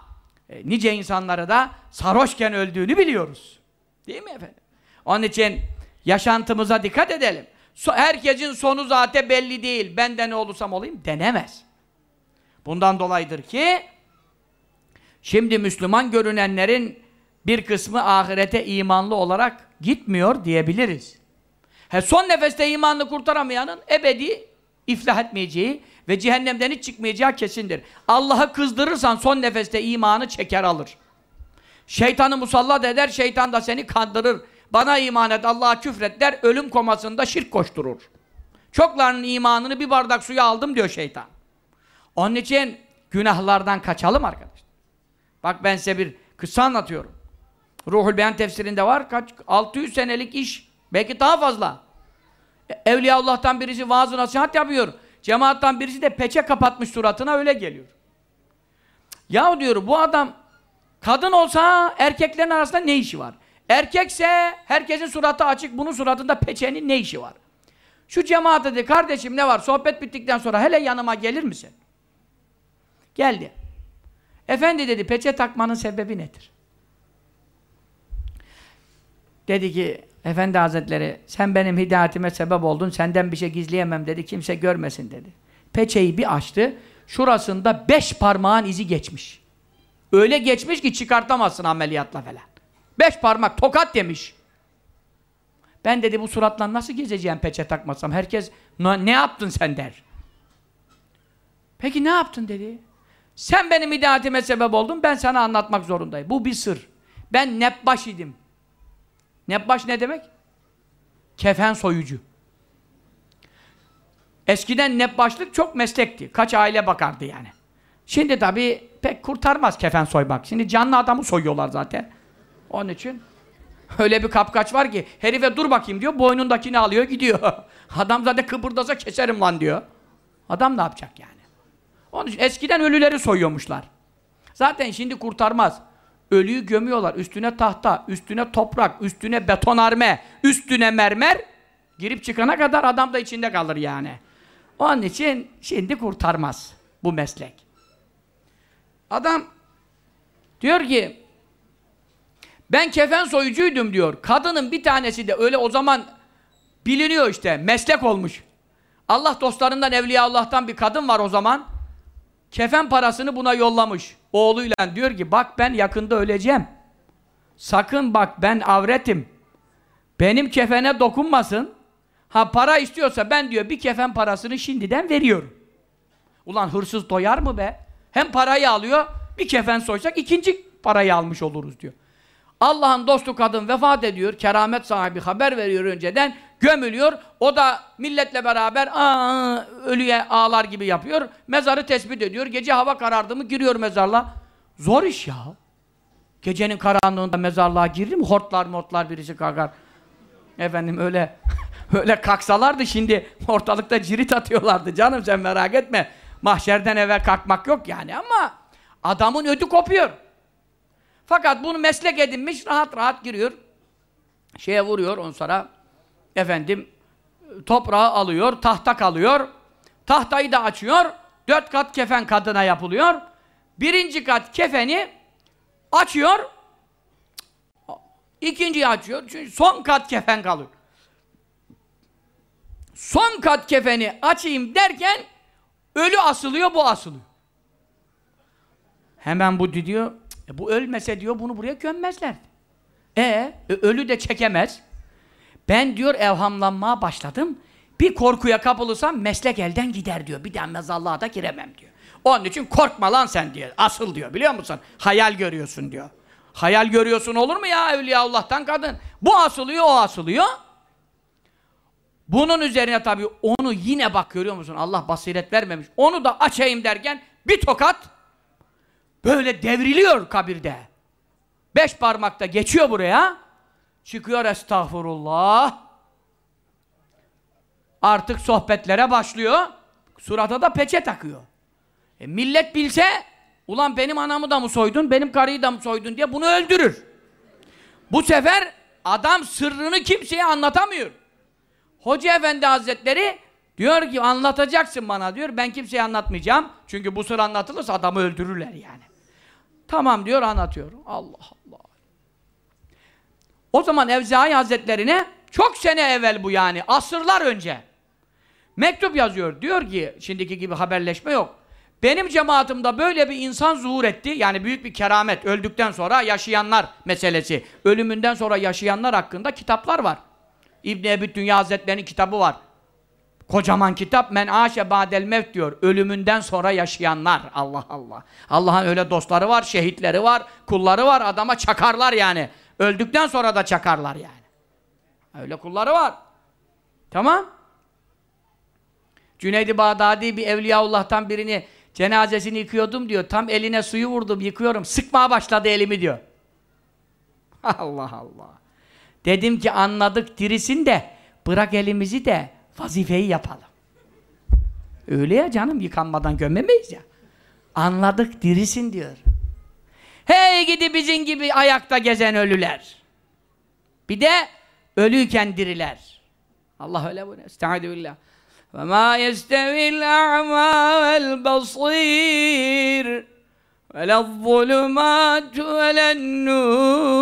e, nice insanları da sarhoşken öldüğünü biliyoruz. Değil mi efendim? Onun için yaşantımıza dikkat edelim. Herkesin sonu zaten belli değil. Ben de ne olursam olayım denemez. Bundan dolayıdır ki Şimdi Müslüman görünenlerin bir kısmı ahirete imanlı olarak gitmiyor diyebiliriz. He, son nefeste imanını kurtaramayanın ebedi iflah etmeyeceği ve cehennemden hiç çıkmayacağı kesindir. Allah'ı kızdırırsan son nefeste imanı çeker alır. Şeytanı musallat eder, şeytan da seni kandırır. Bana iman et, Allah'a küfret der, ölüm komasında şirk koşturur. Çoklarının imanını bir bardak suya aldım diyor şeytan. Onun için günahlardan kaçalım arkadaşlar. Bak ben size bir kısa anlatıyorum. Ruhul Beyan tefsirinde var. Kaç? 600 senelik iş. Belki daha fazla. E, Evliya Allah'tan birisi vaaz nasihat yapıyor. Cemaattan birisi de peçe kapatmış suratına öyle geliyor. Ya diyor bu adam kadın olsa erkeklerin arasında ne işi var? Erkekse herkesin suratı açık, bunun suratında peçenin ne işi var? Şu cemaat dedi, kardeşim ne var? Sohbet bittikten sonra hele yanıma gelir misin? Geldi. Efendi dedi, peçe takmanın sebebi nedir? Dedi ki, Efendi Hazretleri, sen benim hidayetime sebep oldun, senden bir şey gizleyemem dedi, kimse görmesin dedi. Peçeyi bir açtı, şurasında beş parmağın izi geçmiş. Öyle geçmiş ki çıkartamazsın ameliyatla falan. Beş parmak, tokat demiş. Ben dedi bu suratla nasıl gezeceğim peçe takmasam? Herkes ne yaptın sen der. Peki ne yaptın dedi. Sen benim hidayetime sebep oldun, ben sana anlatmak zorundayım. Bu bir sır. Ben nebbaş idim. Nebbaş ne demek? Kefen soyucu. Eskiden nebbaşlık çok meslekti. Kaç aile bakardı yani. Şimdi tabii pek kurtarmaz kefen soymak. Şimdi canlı adamı soyuyorlar zaten. Onun için öyle bir kapkaç var ki herife dur bakayım diyor, boynundakini alıyor gidiyor. Adam zaten kıpırdasa keserim lan diyor. Adam ne yapacak yani? Onun için eskiden ölüleri soyuyormuşlar. Zaten şimdi kurtarmaz. Ölüyü gömüyorlar. Üstüne tahta, üstüne toprak, üstüne betonarme, üstüne mermer. Girip çıkana kadar adam da içinde kalır yani. Onun için şimdi kurtarmaz bu meslek. Adam diyor ki ben kefen soyucuydum diyor. Kadının bir tanesi de öyle o zaman biliniyor işte. Meslek olmuş. Allah dostlarından Evliya Allah'tan bir kadın var o zaman. Kefen parasını buna yollamış. Oğluyla diyor ki bak ben yakında öleceğim. Sakın bak ben avretim. Benim kefene dokunmasın. Ha para istiyorsa ben diyor bir kefen parasını şimdiden veriyorum. Ulan hırsız doyar mı be? Hem parayı alıyor, bir kefen soysak ikinci parayı almış oluruz diyor. Allah'ın dostu kadın vefat ediyor, keramet sahibi haber veriyor önceden, gömülüyor, o da milletle beraber aa, ölüye ağlar gibi yapıyor, mezarı tespit ediyor, gece hava karardı mı giriyor mezarlığa. Zor iş ya. Gecenin karanlığında mezarlığa girir mi? Hortlar mortlar birisi kalkar. Efendim öyle öyle kalksalardı şimdi ortalıkta cirit atıyorlardı canım sen merak etme. Mahşerden eve kalkmak yok yani ama adamın ödü kopuyor. Fakat bunu meslek edinmiş, rahat rahat giriyor. Şeye vuruyor, on sonra efendim toprağı alıyor, tahta kalıyor. Tahtayı da açıyor. Dört kat kefen kadına yapılıyor. Birinci kat kefeni açıyor. İkinciyi açıyor. Çünkü son kat kefen kalıyor. Son kat kefeni açayım derken ölü asılıyor, bu asılıyor. Hemen bu diyor, e bu ölmese diyor bunu buraya gömmezler. E, e ölü de çekemez. Ben diyor evhamlanmaya başladım. Bir korkuya kapılırsam meslek elden gider diyor. Bir daha mezarlığa da giremem diyor. Onun için korkma lan sen diyor. Asıl diyor biliyor musun? Hayal görüyorsun diyor. Hayal görüyorsun olur mu ya Evliya Allah'tan kadın? Bu asılıyor, o asılıyor. Bunun üzerine tabii onu yine bak görüyor musun? Allah basiret vermemiş. Onu da açayım derken bir tokat Böyle devriliyor kabirde. Beş parmakta geçiyor buraya. Çıkıyor estağfurullah. Artık sohbetlere başlıyor. Surata da peçe takıyor. E millet bilse ulan benim anamı da mı soydun, benim karıyı da mı soydun diye bunu öldürür. Bu sefer adam sırrını kimseye anlatamıyor. Hoca Efendi Hazretleri diyor ki anlatacaksın bana diyor. Ben kimseye anlatmayacağım. Çünkü bu sır anlatılırsa adamı öldürürler yani. Tamam diyor anlatıyor. Allah Allah. O zaman Evzai Hazretlerine çok sene evvel bu yani asırlar önce mektup yazıyor. Diyor ki şimdiki gibi haberleşme yok. Benim cemaatimde böyle bir insan zuhur etti. Yani büyük bir keramet. Öldükten sonra yaşayanlar meselesi. Ölümünden sonra yaşayanlar hakkında kitaplar var. İbn Ebi Dünya Hazretleri'nin kitabı var. Kocaman kitap men aşe ba'del mevt diyor. Ölümünden sonra yaşayanlar. Allah Allah. Allah'ın öyle dostları var, şehitleri var, kulları var. Adama çakarlar yani. Öldükten sonra da çakarlar yani. Öyle kulları var. Tamam. Cüneyd-i Bağdadi bir Evliyaullah'tan birini cenazesini yıkıyordum diyor. Tam eline suyu vurdum, yıkıyorum. Sıkmaya başladı elimi diyor. Allah Allah. Dedim ki anladık dirisin de bırak elimizi de vazifeyi yapalım. Öyle ya canım yıkanmadan gömemeyiz ya. Anladık dirisin diyor. Hey gidi bizim gibi ayakta gezen ölüler. Bir de ölüyken diriler. Allah öyle bunu. Estaizu billah. Ve ma yestevil a'ma vel basir ve lezzulumat ve lennur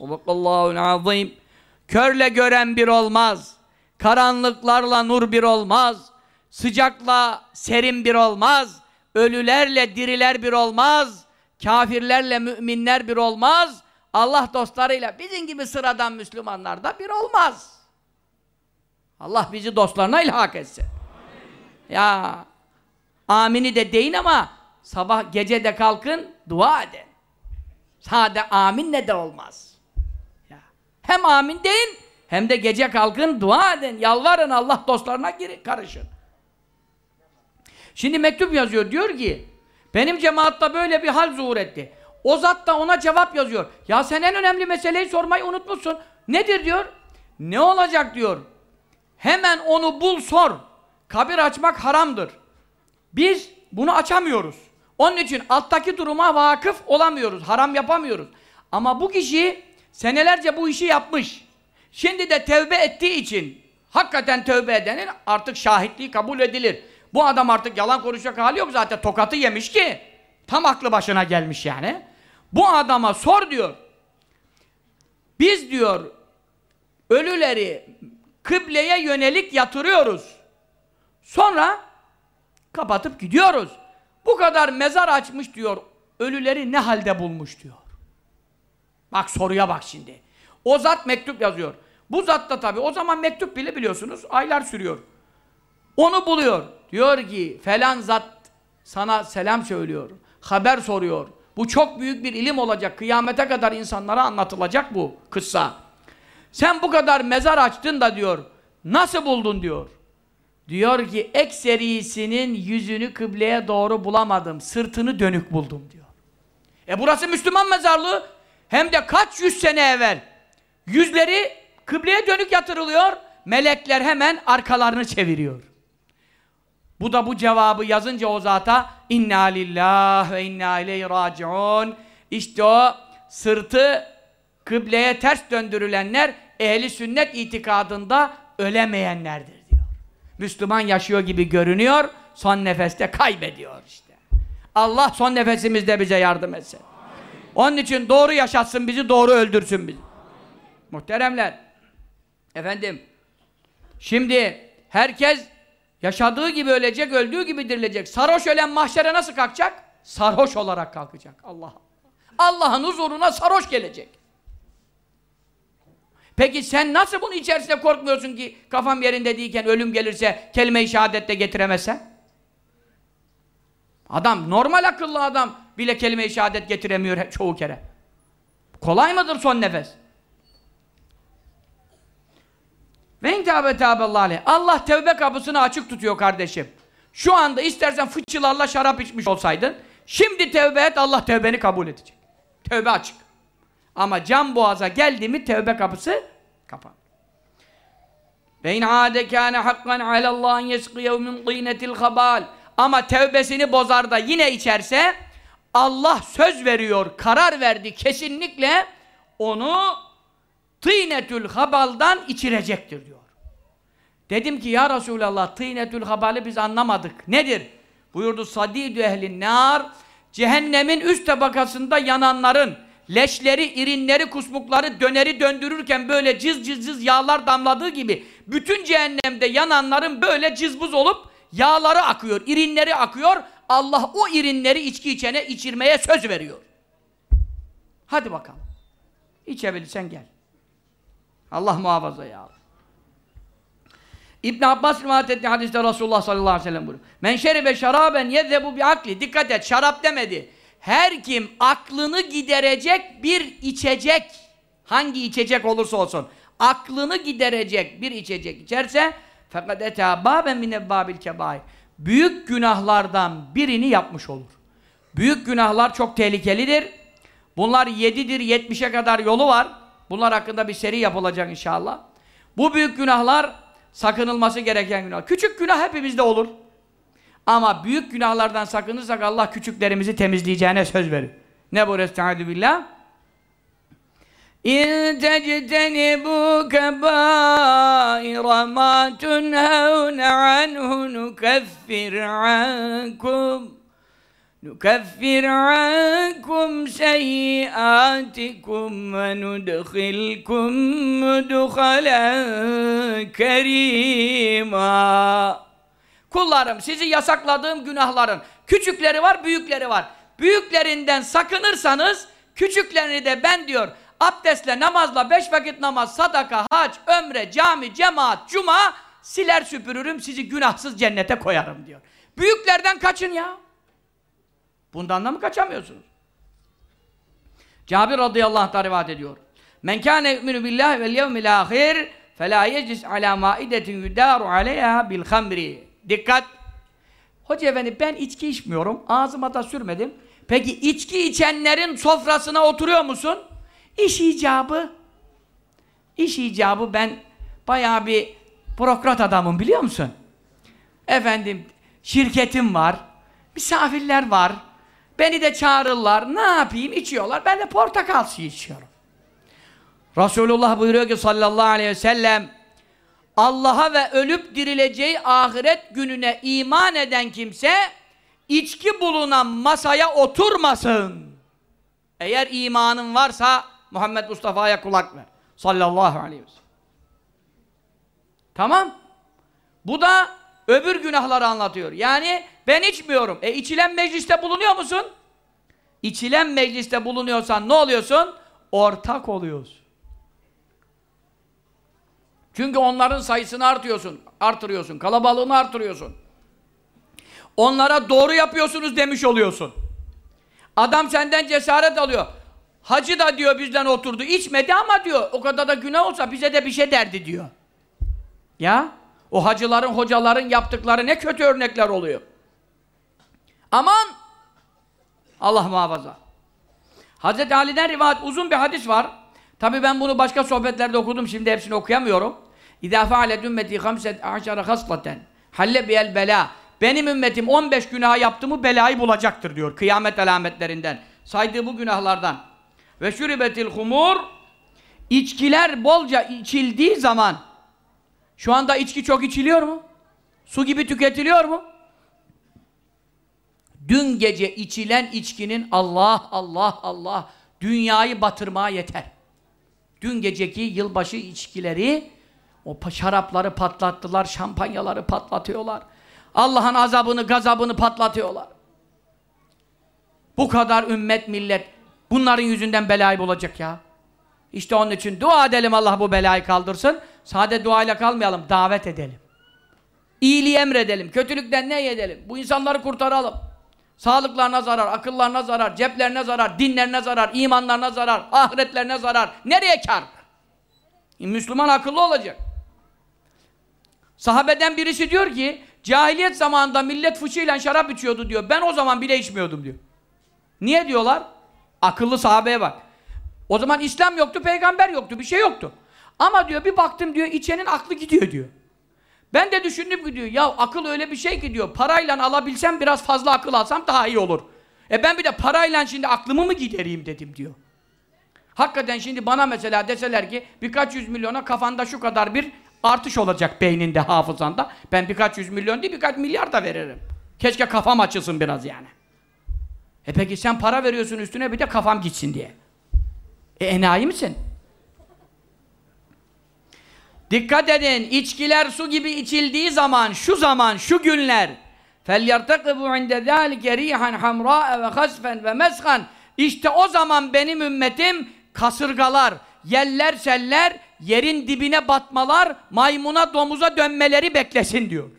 Sadakallahu azim. Körle gören bir olmaz. Karanlıklarla nur bir olmaz. Sıcakla serin bir olmaz. Ölülerle diriler bir olmaz. Kafirlerle müminler bir olmaz. Allah dostlarıyla bizim gibi sıradan Müslümanlar da bir olmaz. Allah bizi dostlarına ilhak etsin. Ya amini de deyin ama sabah gece de kalkın dua edin. Sade aminle de olmaz. Hem amin deyin hem de gece kalkın dua edin. Yalvarın Allah dostlarına girin, karışın. Şimdi mektup yazıyor diyor ki benim cemaatta böyle bir hal zuhur etti. O zat da ona cevap yazıyor. Ya sen en önemli meseleyi sormayı unutmuşsun. Nedir diyor? Ne olacak diyor. Hemen onu bul sor. Kabir açmak haramdır. Biz bunu açamıyoruz. Onun için alttaki duruma vakıf olamıyoruz. Haram yapamıyoruz. Ama bu kişi senelerce bu işi yapmış. Şimdi de tevbe ettiği için hakikaten tövbe edenin artık şahitliği kabul edilir. Bu adam artık yalan konuşacak hali yok zaten tokatı yemiş ki. Tam aklı başına gelmiş yani. Bu adama sor diyor. Biz diyor ölüleri kıbleye yönelik yatırıyoruz. Sonra kapatıp gidiyoruz. Bu kadar mezar açmış diyor. Ölüleri ne halde bulmuş diyor. Bak soruya bak şimdi. O zat mektup yazıyor. Bu zat da tabii o zaman mektup bile biliyorsunuz aylar sürüyor. Onu buluyor. Diyor ki falan zat sana selam söylüyor. Haber soruyor. Bu çok büyük bir ilim olacak. Kıyamete kadar insanlara anlatılacak bu kıssa. Sen bu kadar mezar açtın da diyor. Nasıl buldun diyor. Diyor ki ekserisinin yüzünü kıbleye doğru bulamadım. Sırtını dönük buldum diyor. E burası Müslüman mezarlığı. Hem de kaç yüz sene evvel. Yüzleri kıbleye dönük yatırılıyor. Melekler hemen arkalarını çeviriyor. Bu da bu cevabı yazınca o zata inna lillah ve inna ileyhi raciun. İşte o sırtı kıbleye ters döndürülenler ehli sünnet itikadında ölemeyenlerdir diyor. Müslüman yaşıyor gibi görünüyor, son nefeste kaybediyor işte. Allah son nefesimizde bize yardım etsin. Onun için doğru yaşatsın bizi, doğru öldürsün bizi. Muhteremler, efendim, şimdi herkes yaşadığı gibi ölecek, öldüğü gibi dirilecek. Sarhoş ölen mahşere nasıl kalkacak? Sarhoş olarak kalkacak. Allah Allah'ın huzuruna sarhoş gelecek. Peki sen nasıl bunun içerisinde korkmuyorsun ki kafam yerinde değilken ölüm gelirse kelime-i şehadette getiremezsen? Adam, normal akıllı adam bile kelime-i şehadet getiremiyor çoğu kere. Kolay mıdır son nefes? Ve intâbe tâbellâhi. Allah tevbe kapısını açık tutuyor kardeşim. Şu anda istersen fıçılarla şarap içmiş olsaydın, şimdi tevbe et, Allah tevbeni kabul edecek. Tevbe açık. Ama can boğaza geldi mi tevbe kapısı kapan. Ve in âde kâne hakkan alallâhin yesqiyev min tînetil ama tevbesini bozar da yine içerse Allah söz veriyor, karar verdi kesinlikle onu tînetül habaldan içirecektir diyor. Dedim ki ya Resulallah tînetül habali biz anlamadık. Nedir? Buyurdu sadidü ehlin nar cehennemin üst tabakasında yananların leşleri, irinleri, kusmukları döneri döndürürken böyle cız cız cız yağlar damladığı gibi bütün cehennemde yananların böyle cızbuz olup yağları akıyor, irinleri akıyor. Allah o irinleri içki içene içirmeye söz veriyor. Hadi bakalım. İçebilirsen gel. Allah muhafaza ya. İbn Abbas rivayet etti hadiste Resulullah sallallahu aleyhi ve sellem buyuruyor. Men şeribe şaraben yezzebu bi akli. Dikkat et şarap demedi. Her kim aklını giderecek bir içecek hangi içecek olursa olsun aklını giderecek bir içecek içerse fakat eta baben min babil kebair. Büyük günahlardan birini yapmış olur. Büyük günahlar çok tehlikelidir. Bunlar 7'dir 70'e kadar yolu var. Bunlar hakkında bir seri yapılacak inşallah. Bu büyük günahlar sakınılması gereken günah. Küçük günah hepimizde olur. Ama büyük günahlardan sakınırsak Allah küçüklerimizi temizleyeceğine söz verir. Ne bu Estaizu billah? İn tectenibu kebaira ma tunhevne anhu nukeffir ankum نكفر عنكم سيئاتكم وندخلكم مدخلا كريما Kullarım sizi yasakladığım günahların küçükleri var, büyükleri var. Büyüklerinden sakınırsanız küçüklerini de ben diyor abdestle, namazla, beş vakit namaz, sadaka, hac, ömre, cami, cemaat, cuma siler süpürürüm sizi günahsız cennete koyarım diyor. Büyüklerden kaçın ya. Bundan da mı kaçamıyorsunuz? Cabir radıyallahu anh rivayet ediyor. Men kâne yu'minu billahi vel yevmil âhir felâ yeclis alâ mâidetin yudâru aleyhâ bil hamri. Dikkat! Hoca efendi ben içki içmiyorum, ağzıma da sürmedim. Peki içki içenlerin sofrasına oturuyor musun? İş icabı. İş icabı ben bayağı bir bürokrat adamım biliyor musun? Efendim şirketim var, misafirler var. Beni de çağırırlar. Ne yapayım? İçiyorlar. Ben de portakal suyu içiyorum. Resulullah buyuruyor ki sallallahu aleyhi ve sellem Allah'a ve ölüp dirileceği ahiret gününe iman eden kimse içki bulunan masaya oturmasın. Eğer imanın varsa Muhammed Mustafa'ya kulak ver. Sallallahu aleyhi ve. Tamam. Bu da öbür günahları anlatıyor. Yani ben içmiyorum. E içilen mecliste bulunuyor musun? İçilen mecliste bulunuyorsan ne oluyorsun? Ortak oluyorsun. Çünkü onların sayısını artıyorsun, artırıyorsun, kalabalığını artırıyorsun. Onlara doğru yapıyorsunuz demiş oluyorsun. Adam senden cesaret alıyor. Hacı da diyor bizden oturdu, içmedi ama diyor o kadar da günah olsa bize de bir şey derdi diyor. Ya o hacıların, hocaların yaptıkları ne kötü örnekler oluyor. Aman! Allah muhafaza. Hazreti Ali'den rivayet uzun bir hadis var. Tabi ben bunu başka sohbetlerde okudum, şimdi hepsini okuyamıyorum. İzâ feale ümmeti hamset aşara haslaten halle biyel bela benim ümmetim 15 günah yaptı mı belayı bulacaktır diyor kıyamet alametlerinden. Saydığı bu günahlardan. Ve şuribetil humur içkiler bolca içildiği zaman şu anda içki çok içiliyor mu? Su gibi tüketiliyor mu? Dün gece içilen içkinin Allah, Allah, Allah dünyayı batırmaya yeter. Dün geceki yılbaşı içkileri o şarapları patlattılar, şampanyaları patlatıyorlar. Allah'ın azabını, gazabını patlatıyorlar. Bu kadar ümmet, millet bunların yüzünden belayı bulacak ya. İşte onun için dua edelim Allah bu belayı kaldırsın. Sade duayla kalmayalım, davet edelim. İyiliği emredelim, kötülükten ne edelim? Bu insanları kurtaralım. Sağlıklarına zarar, akıllarına zarar, ceplerine zarar, dinlerine zarar, imanlarına zarar, ahiretlerine zarar. Nereye kar? Müslüman akıllı olacak. Sahabeden birisi diyor ki, cahiliyet zamanında millet fıçıyla şarap içiyordu diyor. Ben o zaman bile içmiyordum diyor. Niye diyorlar? Akıllı sahabeye bak. O zaman İslam yoktu, peygamber yoktu, bir şey yoktu. Ama diyor bir baktım diyor içenin aklı gidiyor diyor. Ben de düşündüm ki diyor, ya akıl öyle bir şey ki diyor, parayla alabilsem biraz fazla akıl alsam daha iyi olur. E ben bir de parayla şimdi aklımı mı gidereyim dedim diyor. Hakikaten şimdi bana mesela deseler ki birkaç yüz milyona kafanda şu kadar bir artış olacak beyninde, hafızanda. Ben birkaç yüz milyon değil birkaç milyar da veririm. Keşke kafam açılsın biraz yani. E peki sen para veriyorsun üstüne bir de kafam gitsin diye. E enayi misin? Dikkat edin, içkiler su gibi içildiği zaman, şu zaman, şu günler فَلْيَرْتَقِبُوا عِنْدَ ذَٰلِكَ رِيحًا حَمْرَاءَ وَخَسْفًا وَمَسْخًا İşte o zaman benim ümmetim kasırgalar, yeller seller, yerin dibine batmalar, maymuna domuza dönmeleri beklesin diyor.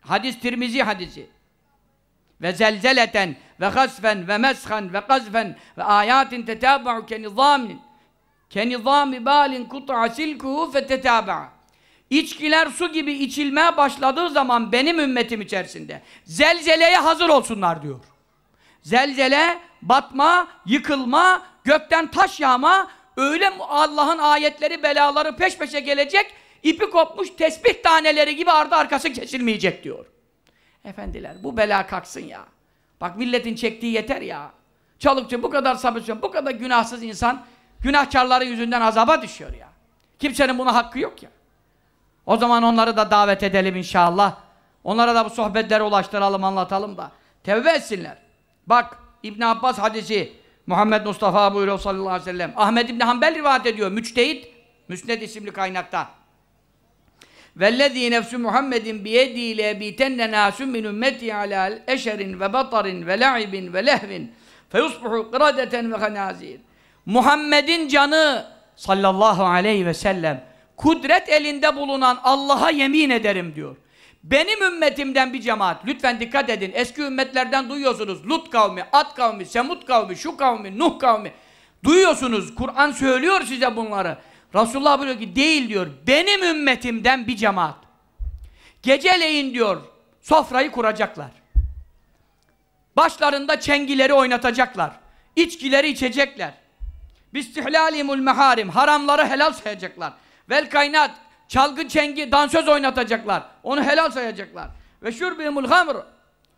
Hadis Tirmizi hadisi. Ve zelzeleten ve hasfen ve meshan ve gazfen ve ayatin tetabu'u ke nizamin ke nizami balin kut'a silkuhu fe tetaba'a İçkiler su gibi içilmeye başladığı zaman benim ümmetim içerisinde zelzeleye hazır olsunlar diyor. Zelzele, batma, yıkılma, gökten taş yağma, öyle Allah'ın ayetleri, belaları peş peşe gelecek, ipi kopmuş tesbih taneleri gibi ardı arkası kesilmeyecek diyor. Efendiler bu bela kalksın ya. Bak milletin çektiği yeter ya. Çalıkçı bu kadar sabırsın, bu kadar günahsız insan günahkarları yüzünden azaba düşüyor ya. Kimsenin buna hakkı yok ya. O zaman onları da davet edelim inşallah. Onlara da bu sohbetleri ulaştıralım, anlatalım da. Tevbe etsinler. Bak İbn Abbas hadisi Muhammed Mustafa buyuruyor sallallahu aleyhi ve sellem. Ahmed İbn Hanbel rivayet ediyor. Müçtehit Müsned isimli kaynakta. Vellezî nefsü Muhammedin biyedî le bitenne nâsün min ümmeti alâ eşerin ve batarin ve la'ibin ve lehvin feyusbuhu kıradeten ve hanâzîr. Muhammed'in canı sallallahu aleyhi ve sellem kudret elinde bulunan Allah'a yemin ederim diyor. Benim ümmetimden bir cemaat, lütfen dikkat edin, eski ümmetlerden duyuyorsunuz, Lut kavmi, Ad kavmi, Semud kavmi, şu kavmi, Nuh kavmi, duyuyorsunuz, Kur'an söylüyor size bunları. Resulullah buyuruyor ki, değil diyor, benim ümmetimden bir cemaat. Geceleyin diyor, sofrayı kuracaklar. Başlarında çengileri oynatacaklar. İçkileri içecekler. Bistihlalihimul meharim, haramları helal sayacaklar. Vel kaynat, çalgı çengi, dansöz oynatacaklar. Onu helal sayacaklar. Ve şurbihimul hamr.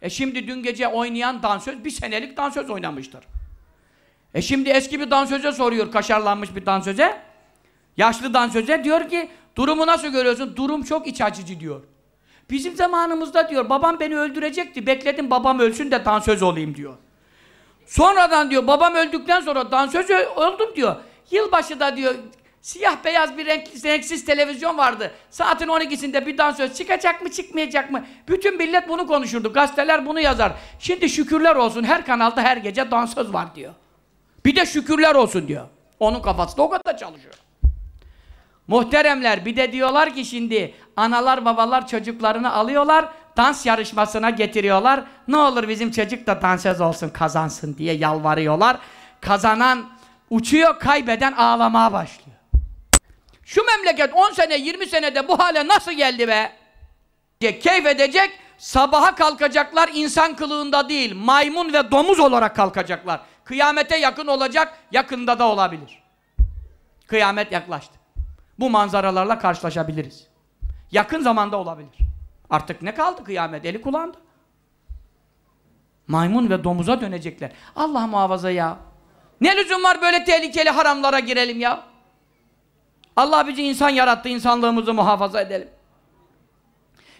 E şimdi dün gece oynayan dansöz bir senelik dansöz oynamıştır. E şimdi eski bir dansöze soruyor, kaşarlanmış bir dansöze. Yaşlı dansöze diyor ki, durumu nasıl görüyorsun? Durum çok iç açıcı diyor. Bizim zamanımızda diyor, babam beni öldürecekti, bekledim babam ölsün de dansöz olayım diyor. Sonradan diyor, babam öldükten sonra dansöz oldum diyor. Yılbaşı da diyor, Siyah beyaz bir renkli, renksiz televizyon vardı. Saatin 12'sinde bir dansöz çıkacak mı çıkmayacak mı? Bütün millet bunu konuşurdu. Gazeteler bunu yazar. Şimdi şükürler olsun her kanalda her gece dansöz var diyor. Bir de şükürler olsun diyor. Onun kafası da o kadar çalışıyor. Muhteremler bir de diyorlar ki şimdi analar babalar çocuklarını alıyorlar dans yarışmasına getiriyorlar. Ne olur bizim çocuk da dansöz olsun kazansın diye yalvarıyorlar. Kazanan uçuyor kaybeden ağlamaya başlıyor. Şu memleket 10 sene 20 senede bu hale nasıl geldi be? Keyif edecek, sabaha kalkacaklar insan kılığında değil, maymun ve domuz olarak kalkacaklar. Kıyamete yakın olacak, yakında da olabilir. Kıyamet yaklaştı. Bu manzaralarla karşılaşabiliriz. Yakın zamanda olabilir. Artık ne kaldı kıyamet? Eli kulağında. Maymun ve domuza dönecekler. Allah muhafaza ya. Ne lüzum var böyle tehlikeli haramlara girelim ya? Allah bizi insan yarattı, insanlığımızı muhafaza edelim.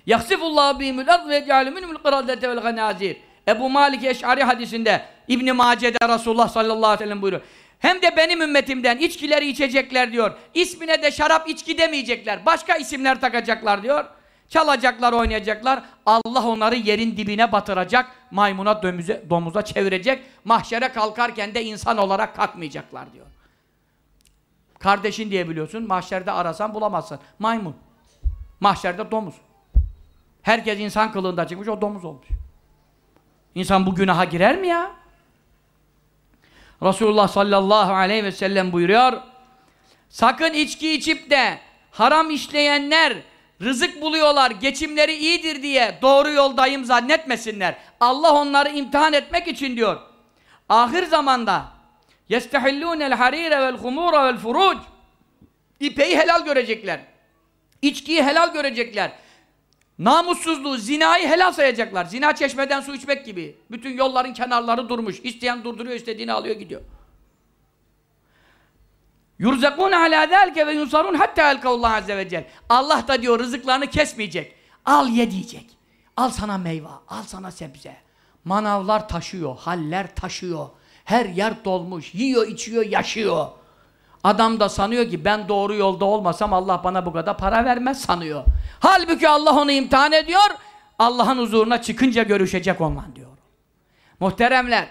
Yaksifullahu bihimul ard ve yec'alü minhumul kıradete vel ganazir. Ebu Malik Eş'ari hadisinde İbn Mace'de Resulullah sallallahu aleyhi ve sellem buyuruyor. Hem de benim ümmetimden içkileri içecekler diyor. İsmine de şarap içki demeyecekler. Başka isimler takacaklar diyor. Çalacaklar, oynayacaklar. Allah onları yerin dibine batıracak. Maymuna, dömüze, domuza çevirecek. Mahşere kalkarken de insan olarak kalkmayacaklar diyor. Kardeşin diye biliyorsun. Mahşerde arasan bulamazsın. Maymun. Mahşerde domuz. Herkes insan kılığında çıkmış, o domuz olmuş. İnsan bu günaha girer mi ya? Resulullah sallallahu aleyhi ve sellem buyuruyor. Sakın içki içip de haram işleyenler rızık buluyorlar, geçimleri iyidir diye doğru yoldayım zannetmesinler. Allah onları imtihan etmek için diyor. Ahir zamanda يَسْتَحِلُّونَ الْحَر۪يرَ وَالْخُمُورَ وَالْفُرُوجِ İpeyi helal görecekler. İçkiyi helal görecekler. Namussuzluğu, zinayı helal sayacaklar. Zina çeşmeden su içmek gibi. Bütün yolların kenarları durmuş. İsteyen durduruyor, istediğini alıyor, gidiyor. Yurzakun ala zalike ve yunsarun hatta elkaullah azze ve cel. Allah da diyor rızıklarını kesmeyecek. Al ye diyecek. Al sana meyve, al sana sebze. Manavlar taşıyor, haller taşıyor. Her yer dolmuş. Yiyor, içiyor, yaşıyor. Adam da sanıyor ki ben doğru yolda olmasam Allah bana bu kadar para vermez sanıyor. Halbuki Allah onu imtihan ediyor. Allah'ın huzuruna çıkınca görüşecek onunla diyor. Muhteremler.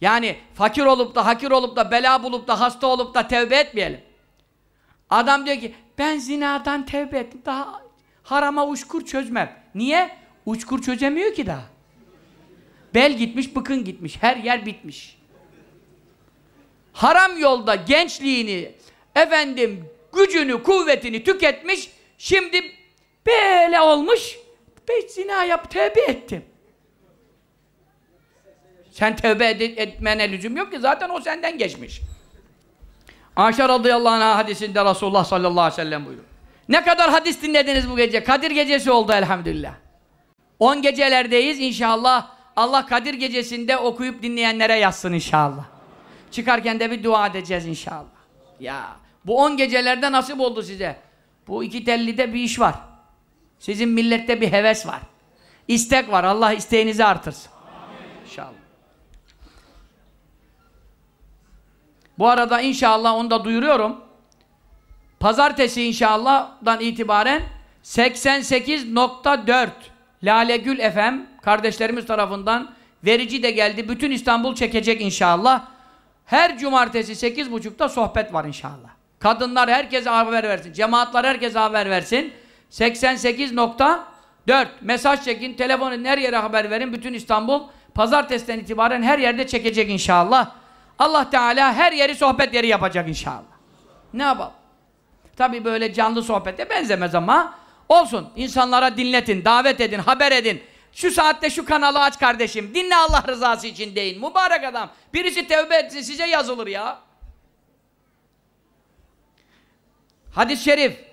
Yani fakir olup da, hakir olup da, bela bulup da, hasta olup da tevbe etmeyelim. Adam diyor ki ben zinadan tevbe ettim. Daha harama uçkur çözmem. Niye? Uçkur çözemiyor ki daha. Bel gitmiş, bıkın gitmiş. Her yer bitmiş. Haram yolda gençliğini, efendim gücünü, kuvvetini tüketmiş. Şimdi böyle olmuş. Ben zina yap, tevbe ettim. Sen tevbe ed etmene lüzum yok ki zaten o senden geçmiş. Ayşe radıyallahu anh hadisinde Resulullah sallallahu aleyhi ve sellem buyuruyor. Ne kadar hadis dinlediniz bu gece? Kadir gecesi oldu elhamdülillah. 10 gecelerdeyiz inşallah. Allah Kadir gecesinde okuyup dinleyenlere yazsın inşallah. Çıkarken de bir dua edeceğiz inşallah. Ya bu 10 gecelerde nasip oldu size. Bu iki tellide bir iş var. Sizin millette bir heves var. İstek var. Allah isteğinizi artırsın. İnşallah. Bu arada inşallah onu da duyuruyorum. Pazartesi inşallah'dan itibaren 88.4 Lale Gül FM kardeşlerimiz tarafından verici de geldi. Bütün İstanbul çekecek inşallah. Her cumartesi 8.30'da sohbet var inşallah. Kadınlar herkese haber versin. Cemaatler herkese haber versin. 88.4 mesaj çekin, telefon edin, her yere haber verin. Bütün İstanbul pazartesiden itibaren her yerde çekecek inşallah. Allah Teala her yeri sohbet yeri yapacak inşallah. Ne yapalım? Tabi böyle canlı sohbete benzemez ama olsun. İnsanlara dinletin, davet edin, haber edin. Şu saatte şu kanalı aç kardeşim. Dinle Allah rızası için deyin. Mübarek adam. Birisi tevbe etsin size yazılır ya. Hadis-i şerif.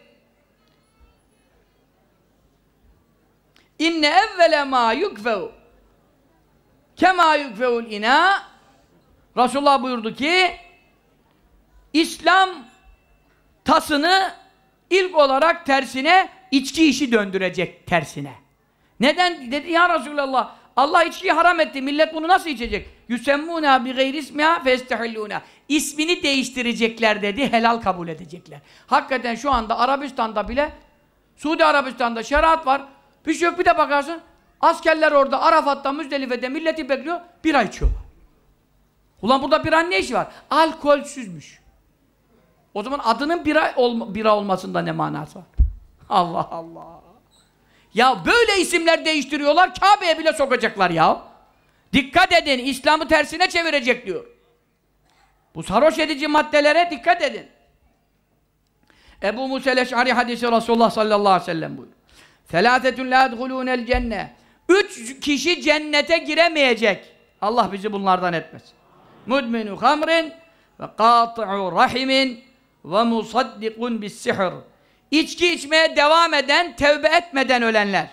İnne evvele ma yukfev kema yukfevul ina Resulullah buyurdu ki İslam tasını ilk olarak tersine içki işi döndürecek tersine. Neden? Dedi ya Resulallah Allah içkiyi haram etti. Millet bunu nasıl içecek? Yusemmûnâ bi gayri ismiha festehillûnâ. İsmini değiştirecekler dedi, helal kabul edecekler. Hakikaten şu anda Arabistan'da bile Suudi Arabistan'da şeriat var. Bir şey yok bir de bakarsın askerler orada Arafat'ta, Müzdelife'de milleti bekliyor, bira içiyorlar. Ulan burada bira ne işi var? Alkolsüzmüş. O zaman adının bira, ol, bira olmasında ne manası var? Allah Allah. Ya böyle isimler değiştiriyorlar, Kabe'ye bile sokacaklar ya. Dikkat edin, İslam'ı tersine çevirecek diyor. Bu sarhoş edici maddelere dikkat edin. Ebu Musa Leş'ari hadisi Resulullah sallallahu aleyhi ve sellem buyuruyor. Felâfetun lâ edhulûnel cenne. Üç kişi cennete giremeyecek. Allah bizi bunlardan etmesin. Mudminu hamrin ve qâti'u rahimin ve musaddikun bis sihr. İçki içmeye devam eden, tevbe etmeden ölenler.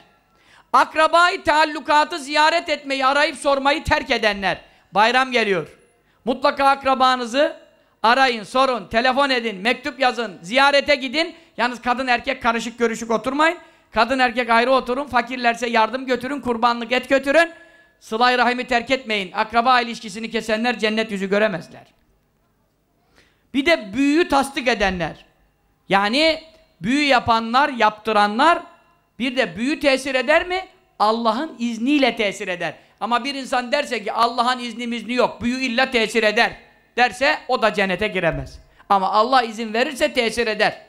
Akrabayı taallukatı ziyaret etmeyi, arayıp sormayı terk edenler. Bayram geliyor. Mutlaka akrabanızı arayın, sorun, telefon edin, mektup yazın, ziyarete gidin. Yalnız kadın erkek karışık görüşük oturmayın. Kadın erkek ayrı oturun, fakirlerse yardım götürün, kurbanlık et götürün. Sıla-i rahimi terk etmeyin. Akraba ilişkisini kesenler cennet yüzü göremezler. Bir de büyüyü tasdik edenler. Yani büyü yapanlar, yaptıranlar bir de büyü tesir eder mi? Allah'ın izniyle tesir eder. Ama bir insan derse ki Allah'ın izni mizni yok, büyü illa tesir eder derse o da cennete giremez. Ama Allah izin verirse tesir eder.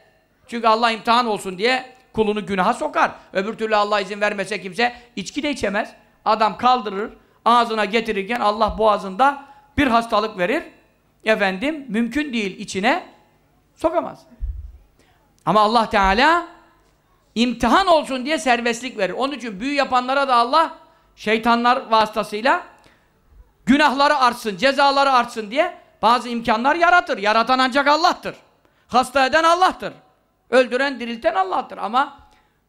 Çünkü Allah imtihan olsun diye kulunu günaha sokar. Öbür türlü Allah izin vermese kimse içki de içemez. Adam kaldırır, ağzına getirirken Allah boğazında bir hastalık verir. Efendim, mümkün değil içine sokamaz. Ama Allah Teala imtihan olsun diye serbestlik verir. Onun için büyü yapanlara da Allah şeytanlar vasıtasıyla günahları artsın, cezaları artsın diye bazı imkanlar yaratır. Yaratan ancak Allah'tır. Hasta eden Allah'tır. Öldüren, dirilten Allah'tır. Ama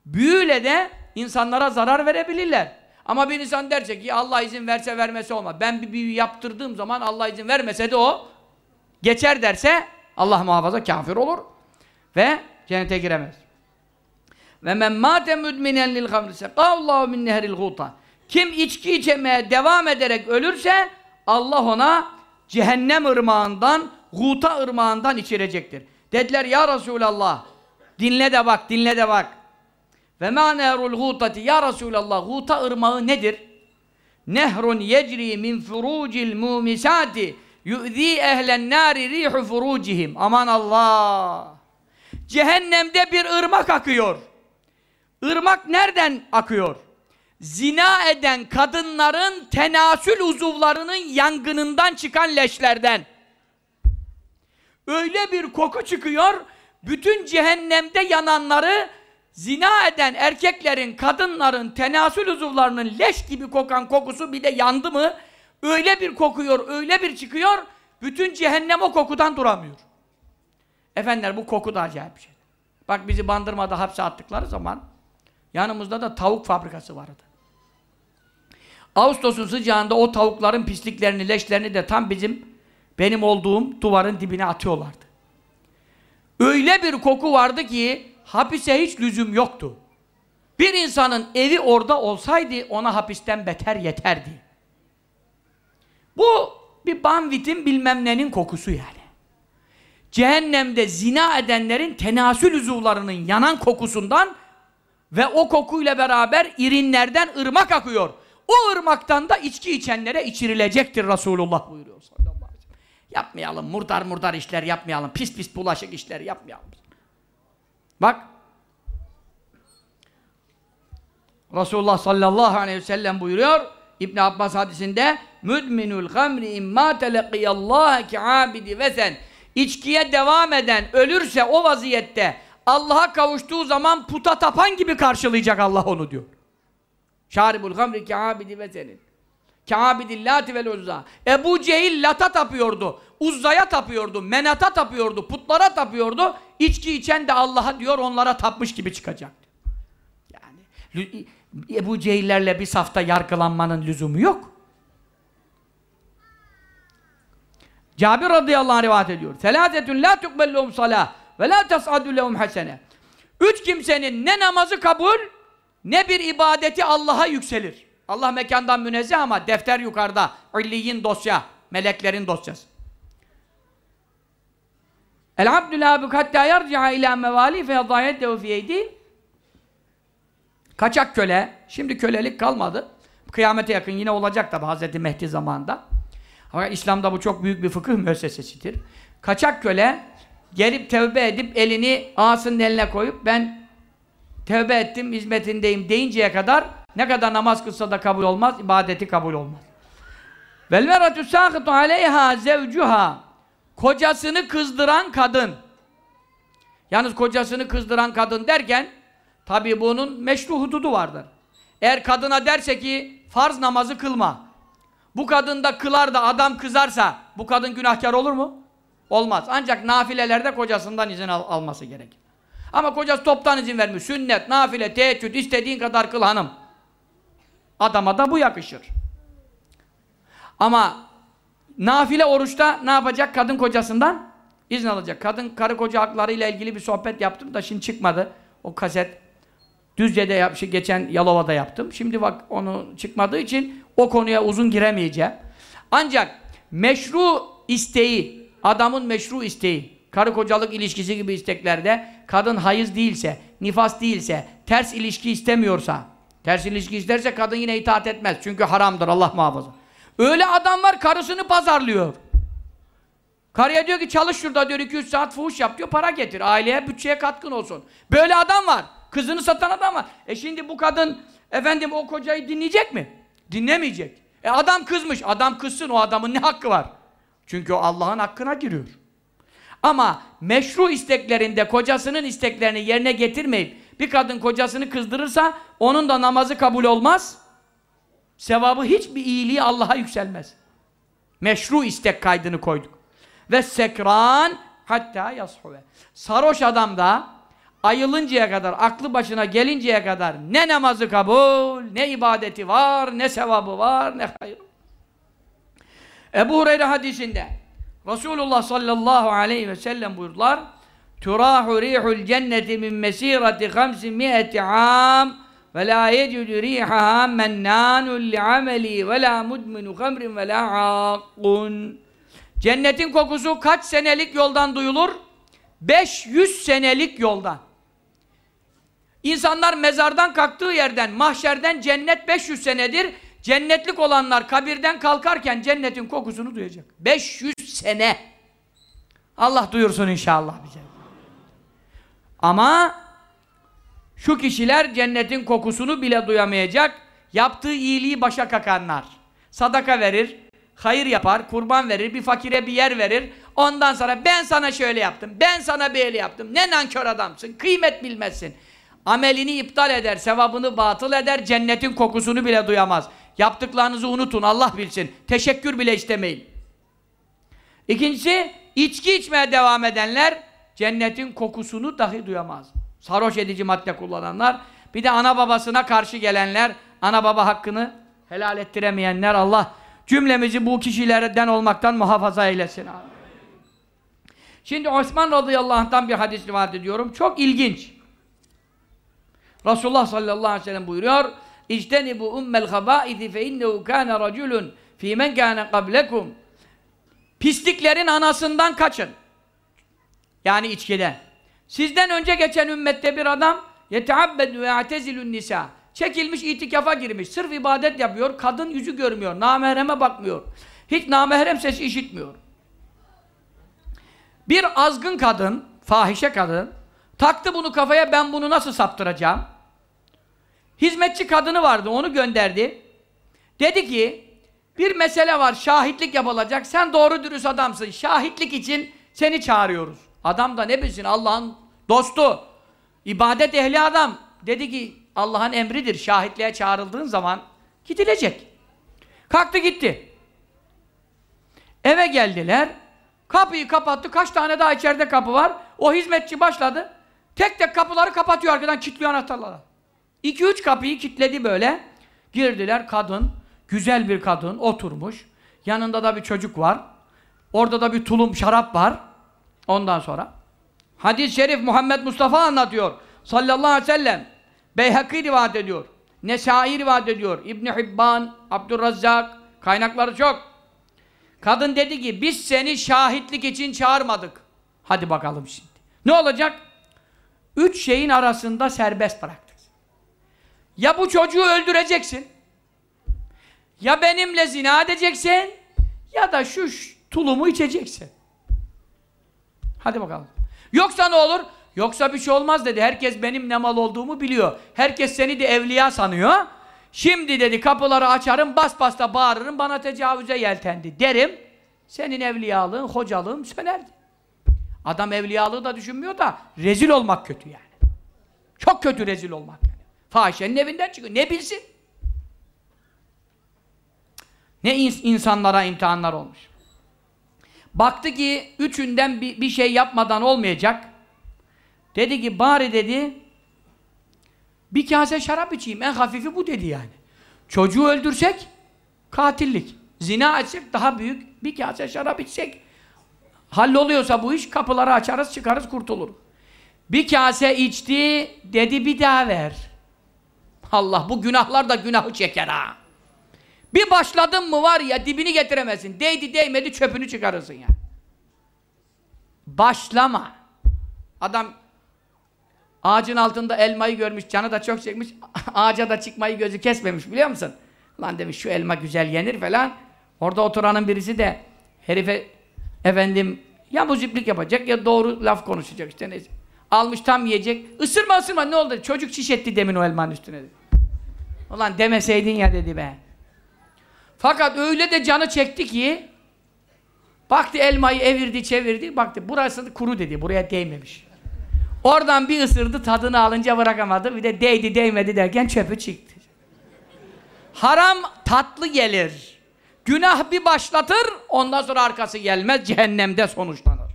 büyüyle de insanlara zarar verebilirler. Ama bir insan derse ki Allah izin verse vermese olmaz. Ben bir büyü yaptırdığım zaman Allah izin vermese de o geçer derse Allah muhafaza kafir olur ve cennete giremez. Ve men mâte müdminen lil hamri sekâllâhu min nehril gûta. Kim içki içemeye devam ederek ölürse Allah ona cehennem ırmağından, gûta ırmağından içirecektir. Dediler ya Resulallah dinle de bak, dinle de bak. Ve mâ nehrul gûtati ya Resulallah gûta ırmağı nedir? Nehrun yecri min furucil mumisati yu'zi ehlen nâri rihu furucihim. Aman Allah! Cehennemde bir ırmak akıyor. Irmak nereden akıyor? Zina eden kadınların tenasül uzuvlarının yangınından çıkan leşlerden. Öyle bir koku çıkıyor, bütün cehennemde yananları zina eden erkeklerin, kadınların tenasül uzuvlarının leş gibi kokan kokusu bir de yandı mı öyle bir kokuyor, öyle bir çıkıyor bütün cehennem o kokudan duramıyor. Efendiler bu koku da acayip bir şey. Bak bizi bandırmada hapse attıkları zaman yanımızda da tavuk fabrikası vardı. Ağustos'un sıcağında o tavukların pisliklerini, leşlerini de tam bizim benim olduğum duvarın dibine atıyorlardı. Öyle bir koku vardı ki hapise hiç lüzum yoktu. Bir insanın evi orada olsaydı ona hapisten beter yeterdi. Bu bir banvitin bilmem nenin kokusu yani. Cehennemde zina edenlerin tenasül uzuvlarının yanan kokusundan ve o kokuyla beraber irinlerden ırmak akıyor. O ırmaktan da içki içenlere içirilecektir Resulullah buyuruyor. Yapmayalım, murdar murdar işler yapmayalım, pis pis bulaşık işler yapmayalım. Bak, Resulullah sallallahu aleyhi ve sellem buyuruyor, İbn Abbas hadisinde, müdminul gamri imma teleqiyallaha ki abidi vesen İçkiye devam eden ölürse o vaziyette Allah'a kavuştuğu zaman puta tapan gibi karşılayacak Allah onu diyor. Şaribul gamri ki abidi ve senin. Kâbidil lâti vel uzza. Ebu Cehil lata tapıyordu. Uzza'ya tapıyordu. Menat'a tapıyordu. Putlara tapıyordu. İçki içen de Allah'a diyor onlara tapmış gibi çıkacak. Yani Ebu Cehillerle bir safta yargılanmanın lüzumu yok. Cabir radıyallahu anh rivayet ediyor. Selâzetün lâ tukbellehum salâh ve lâ tes'adü lehum hasene. Üç kimsenin ne namazı kabul ne bir ibadeti Allah'a yükselir. Allah mekandan münezzeh ama defter yukarıda. İlliyin dosya. Meleklerin dosyası. El abdül abük hatta yarci'a ilâ mevâli fe yadâyeddehu fiyeydi. Kaçak köle. Şimdi kölelik kalmadı. Kıyamete yakın yine olacak tabi Hazreti Mehdi zamanında. Ama İslam'da bu çok büyük bir fıkıh müessesesidir. Kaçak köle gelip tevbe edip elini ağasının eline koyup ben tevbe ettim, hizmetindeyim deyinceye kadar ne kadar namaz kılsa da kabul olmaz, ibadeti kabul olmaz. Vel meratu sakitu aleyha zevcuha kocasını kızdıran kadın. Yalnız kocasını kızdıran kadın derken tabi bunun meşru hududu vardır. Eğer kadına derse ki farz namazı kılma. Bu kadın da kılar da adam kızarsa bu kadın günahkar olur mu? Olmaz. Ancak nafilelerde kocasından izin al alması gerekir. Ama kocası toptan izin vermiş. Sünnet, nafile, teheccüd istediğin kadar kıl hanım. Adama da bu yakışır. Ama nafile oruçta ne yapacak? Kadın kocasından izin alacak. Kadın karı koca hakları ile ilgili bir sohbet yaptım da şimdi çıkmadı. O kaset Düzce'de yap, şey, geçen Yalova'da yaptım. Şimdi bak onu çıkmadığı için o konuya uzun giremeyeceğim. Ancak meşru isteği, adamın meşru isteği, karı kocalık ilişkisi gibi isteklerde kadın hayız değilse, nifas değilse, ters ilişki istemiyorsa, ters ilişki isterse kadın yine itaat etmez. Çünkü haramdır Allah muhafaza. Öyle adam var karısını pazarlıyor. Karıya diyor ki çalış şurada diyor 2-3 saat fuhuş yap diyor para getir. Aileye bütçeye katkın olsun. Böyle adam var. Kızını satan adam var. E şimdi bu kadın efendim o kocayı dinleyecek mi? Dinlemeyecek. E adam kızmış. Adam kızsın. O adamın ne hakkı var? Çünkü o Allah'ın hakkına giriyor. Ama meşru isteklerinde kocasının isteklerini yerine getirmeyip bir kadın kocasını kızdırırsa onun da namazı kabul olmaz. Sevabı hiçbir iyiliği Allah'a yükselmez. Meşru istek kaydını koyduk. Ve sekran hatta yashuve. Sarhoş adam da ayılıncaya kadar, aklı başına gelinceye kadar ne namazı kabul, ne ibadeti var, ne sevabı var, ne hayır. Ebu Hureyre hadisinde Resulullah sallallahu aleyhi ve sellem buyurdular Turahu rihul cenneti min mesirati 500 am ve la yecudu rihaha mennanun li'ameli ve la mudminu hamrin ve la akkun Cennetin kokusu kaç senelik yoldan duyulur? 500 senelik yoldan. İnsanlar mezardan kalktığı yerden, mahşerden cennet 500 senedir. Cennetlik olanlar kabirden kalkarken cennetin kokusunu duyacak. 500 sene. Allah duyursun inşallah bize. Ama şu kişiler cennetin kokusunu bile duyamayacak. Yaptığı iyiliği başa kakanlar. Sadaka verir, hayır yapar, kurban verir, bir fakire bir yer verir. Ondan sonra ben sana şöyle yaptım, ben sana böyle yaptım. Ne nankör adamsın, kıymet bilmezsin. Amelini iptal eder, sevabını batıl eder, cennetin kokusunu bile duyamaz. Yaptıklarınızı unutun, Allah bilsin. Teşekkür bile istemeyin. İkincisi, içki içmeye devam edenler cennetin kokusunu dahi duyamaz. Sarhoş edici madde kullananlar, bir de ana babasına karşı gelenler, ana baba hakkını helal ettiremeyenler Allah cümlemizi bu kişilerden olmaktan muhafaza eylesin. Şimdi Osman radıyallahu anh'tan bir hadis rivayet ediyorum. Çok ilginç. Resulullah sallallahu aleyhi ve sellem buyuruyor İctenibu ummel habaizi fe innehu kâne raculun fî men kâne qablekum Pisliklerin anasından kaçın. Yani içkiden. Sizden önce geçen ümmette bir adam yeteabbedu ve atezilun nisa çekilmiş itikafa girmiş. Sırf ibadet yapıyor. Kadın yüzü görmüyor. Namehreme bakmıyor. Hiç namehrem sesi işitmiyor. Bir azgın kadın, fahişe kadın taktı bunu kafaya ben bunu nasıl saptıracağım? Hizmetçi kadını vardı, onu gönderdi. Dedi ki, bir mesele var, şahitlik yapılacak. Sen doğru dürüst adamsın. Şahitlik için seni çağırıyoruz. Adam da ne bilsin, Allah'ın dostu. ibadet ehli adam. Dedi ki, Allah'ın emridir. Şahitliğe çağrıldığın zaman gidilecek. Kalktı gitti. Eve geldiler. Kapıyı kapattı. Kaç tane daha içeride kapı var. O hizmetçi başladı. Tek tek kapıları kapatıyor arkadan kilitliyor anahtarlara. İki üç kapıyı kilitledi böyle. Girdiler kadın, güzel bir kadın oturmuş. Yanında da bir çocuk var. Orada da bir tulum şarap var. Ondan sonra hadis-i şerif Muhammed Mustafa anlatıyor. Sallallahu aleyhi ve sellem. Beyhaki rivayet ediyor. Nesai rivayet ediyor. İbn Hibban, Abdurrazzak kaynakları çok. Kadın dedi ki biz seni şahitlik için çağırmadık. Hadi bakalım şimdi. Ne olacak? Üç şeyin arasında serbest bıraktık. Ya bu çocuğu öldüreceksin. Ya benimle zina edeceksin. Ya da şu tulumu içeceksin. Hadi bakalım. Yoksa ne olur? Yoksa bir şey olmaz dedi. Herkes benim ne mal olduğumu biliyor. Herkes seni de evliya sanıyor. Şimdi dedi kapıları açarım, bas bas da bağırırım, bana tecavüze yeltendi derim. Senin evliyalığın, hocalığın sönerdi. Adam evliyalığı da düşünmüyor da rezil olmak kötü yani. Çok kötü rezil olmak. Fahişenin evinden çıkıyor. Ne bilsin? Ne ins insanlara imtihanlar olmuş. Baktı ki üçünden bir, bir şey yapmadan olmayacak. Dedi ki bari dedi bir kase şarap içeyim. En hafifi bu dedi yani. Çocuğu öldürsek katillik. Zina etsek daha büyük. Bir kase şarap içsek halloluyorsa bu iş kapıları açarız çıkarız kurtulur. Bir kase içti dedi bir daha ver. Allah bu günahlar da günahı çeker ha. Bir başladın mı var ya dibini getiremezsin. Değdi değmedi çöpünü çıkarırsın ya. Başlama. Adam ağacın altında elmayı görmüş, canı da çok çekmiş. Ağaca da çıkmayı gözü kesmemiş biliyor musun? Lan demiş şu elma güzel yenir falan. Orada oturanın birisi de herife efendim ya muziplik yapacak ya doğru laf konuşacak işte neyse. Almış tam yiyecek. Isırma ısırma ne oldu? Çocuk şiş etti demin o elmanın üstüne dedi. Ulan demeseydin ya dedi be. Fakat öyle de canı çekti ki baktı elmayı evirdi çevirdi baktı burası kuru dedi buraya değmemiş. Oradan bir ısırdı tadını alınca bırakamadı bir de değdi değmedi derken çöpü çıktı. Haram tatlı gelir. Günah bir başlatır ondan sonra arkası gelmez cehennemde sonuçlanır.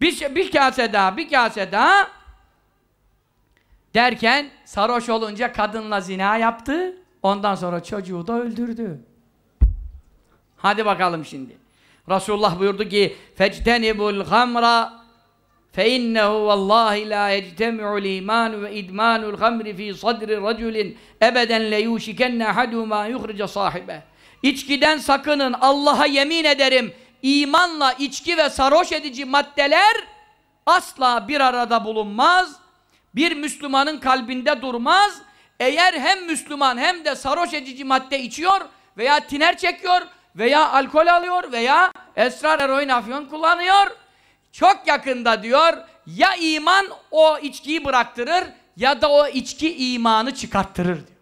Bir, bir kase daha bir kase daha Derken sarhoş olunca kadınla zina yaptı. Ondan sonra çocuğu da öldürdü. Hadi bakalım şimdi. Resulullah buyurdu ki fectenibul gamra fe innehu vallahi la yectemi'ul iman ve idmanul gamri fi sadri raculin ebeden le yushikenne ahaduhuma yuhrica sahibe. İçkiden sakının Allah'a yemin ederim imanla içki ve sarhoş edici maddeler asla bir arada bulunmaz bir Müslümanın kalbinde durmaz, eğer hem Müslüman hem de sarhoş edici madde içiyor veya tiner çekiyor veya alkol alıyor veya esrar, eroin, afyon kullanıyor, çok yakında diyor, ya iman o içkiyi bıraktırır ya da o içki imanı çıkarttırır diyor.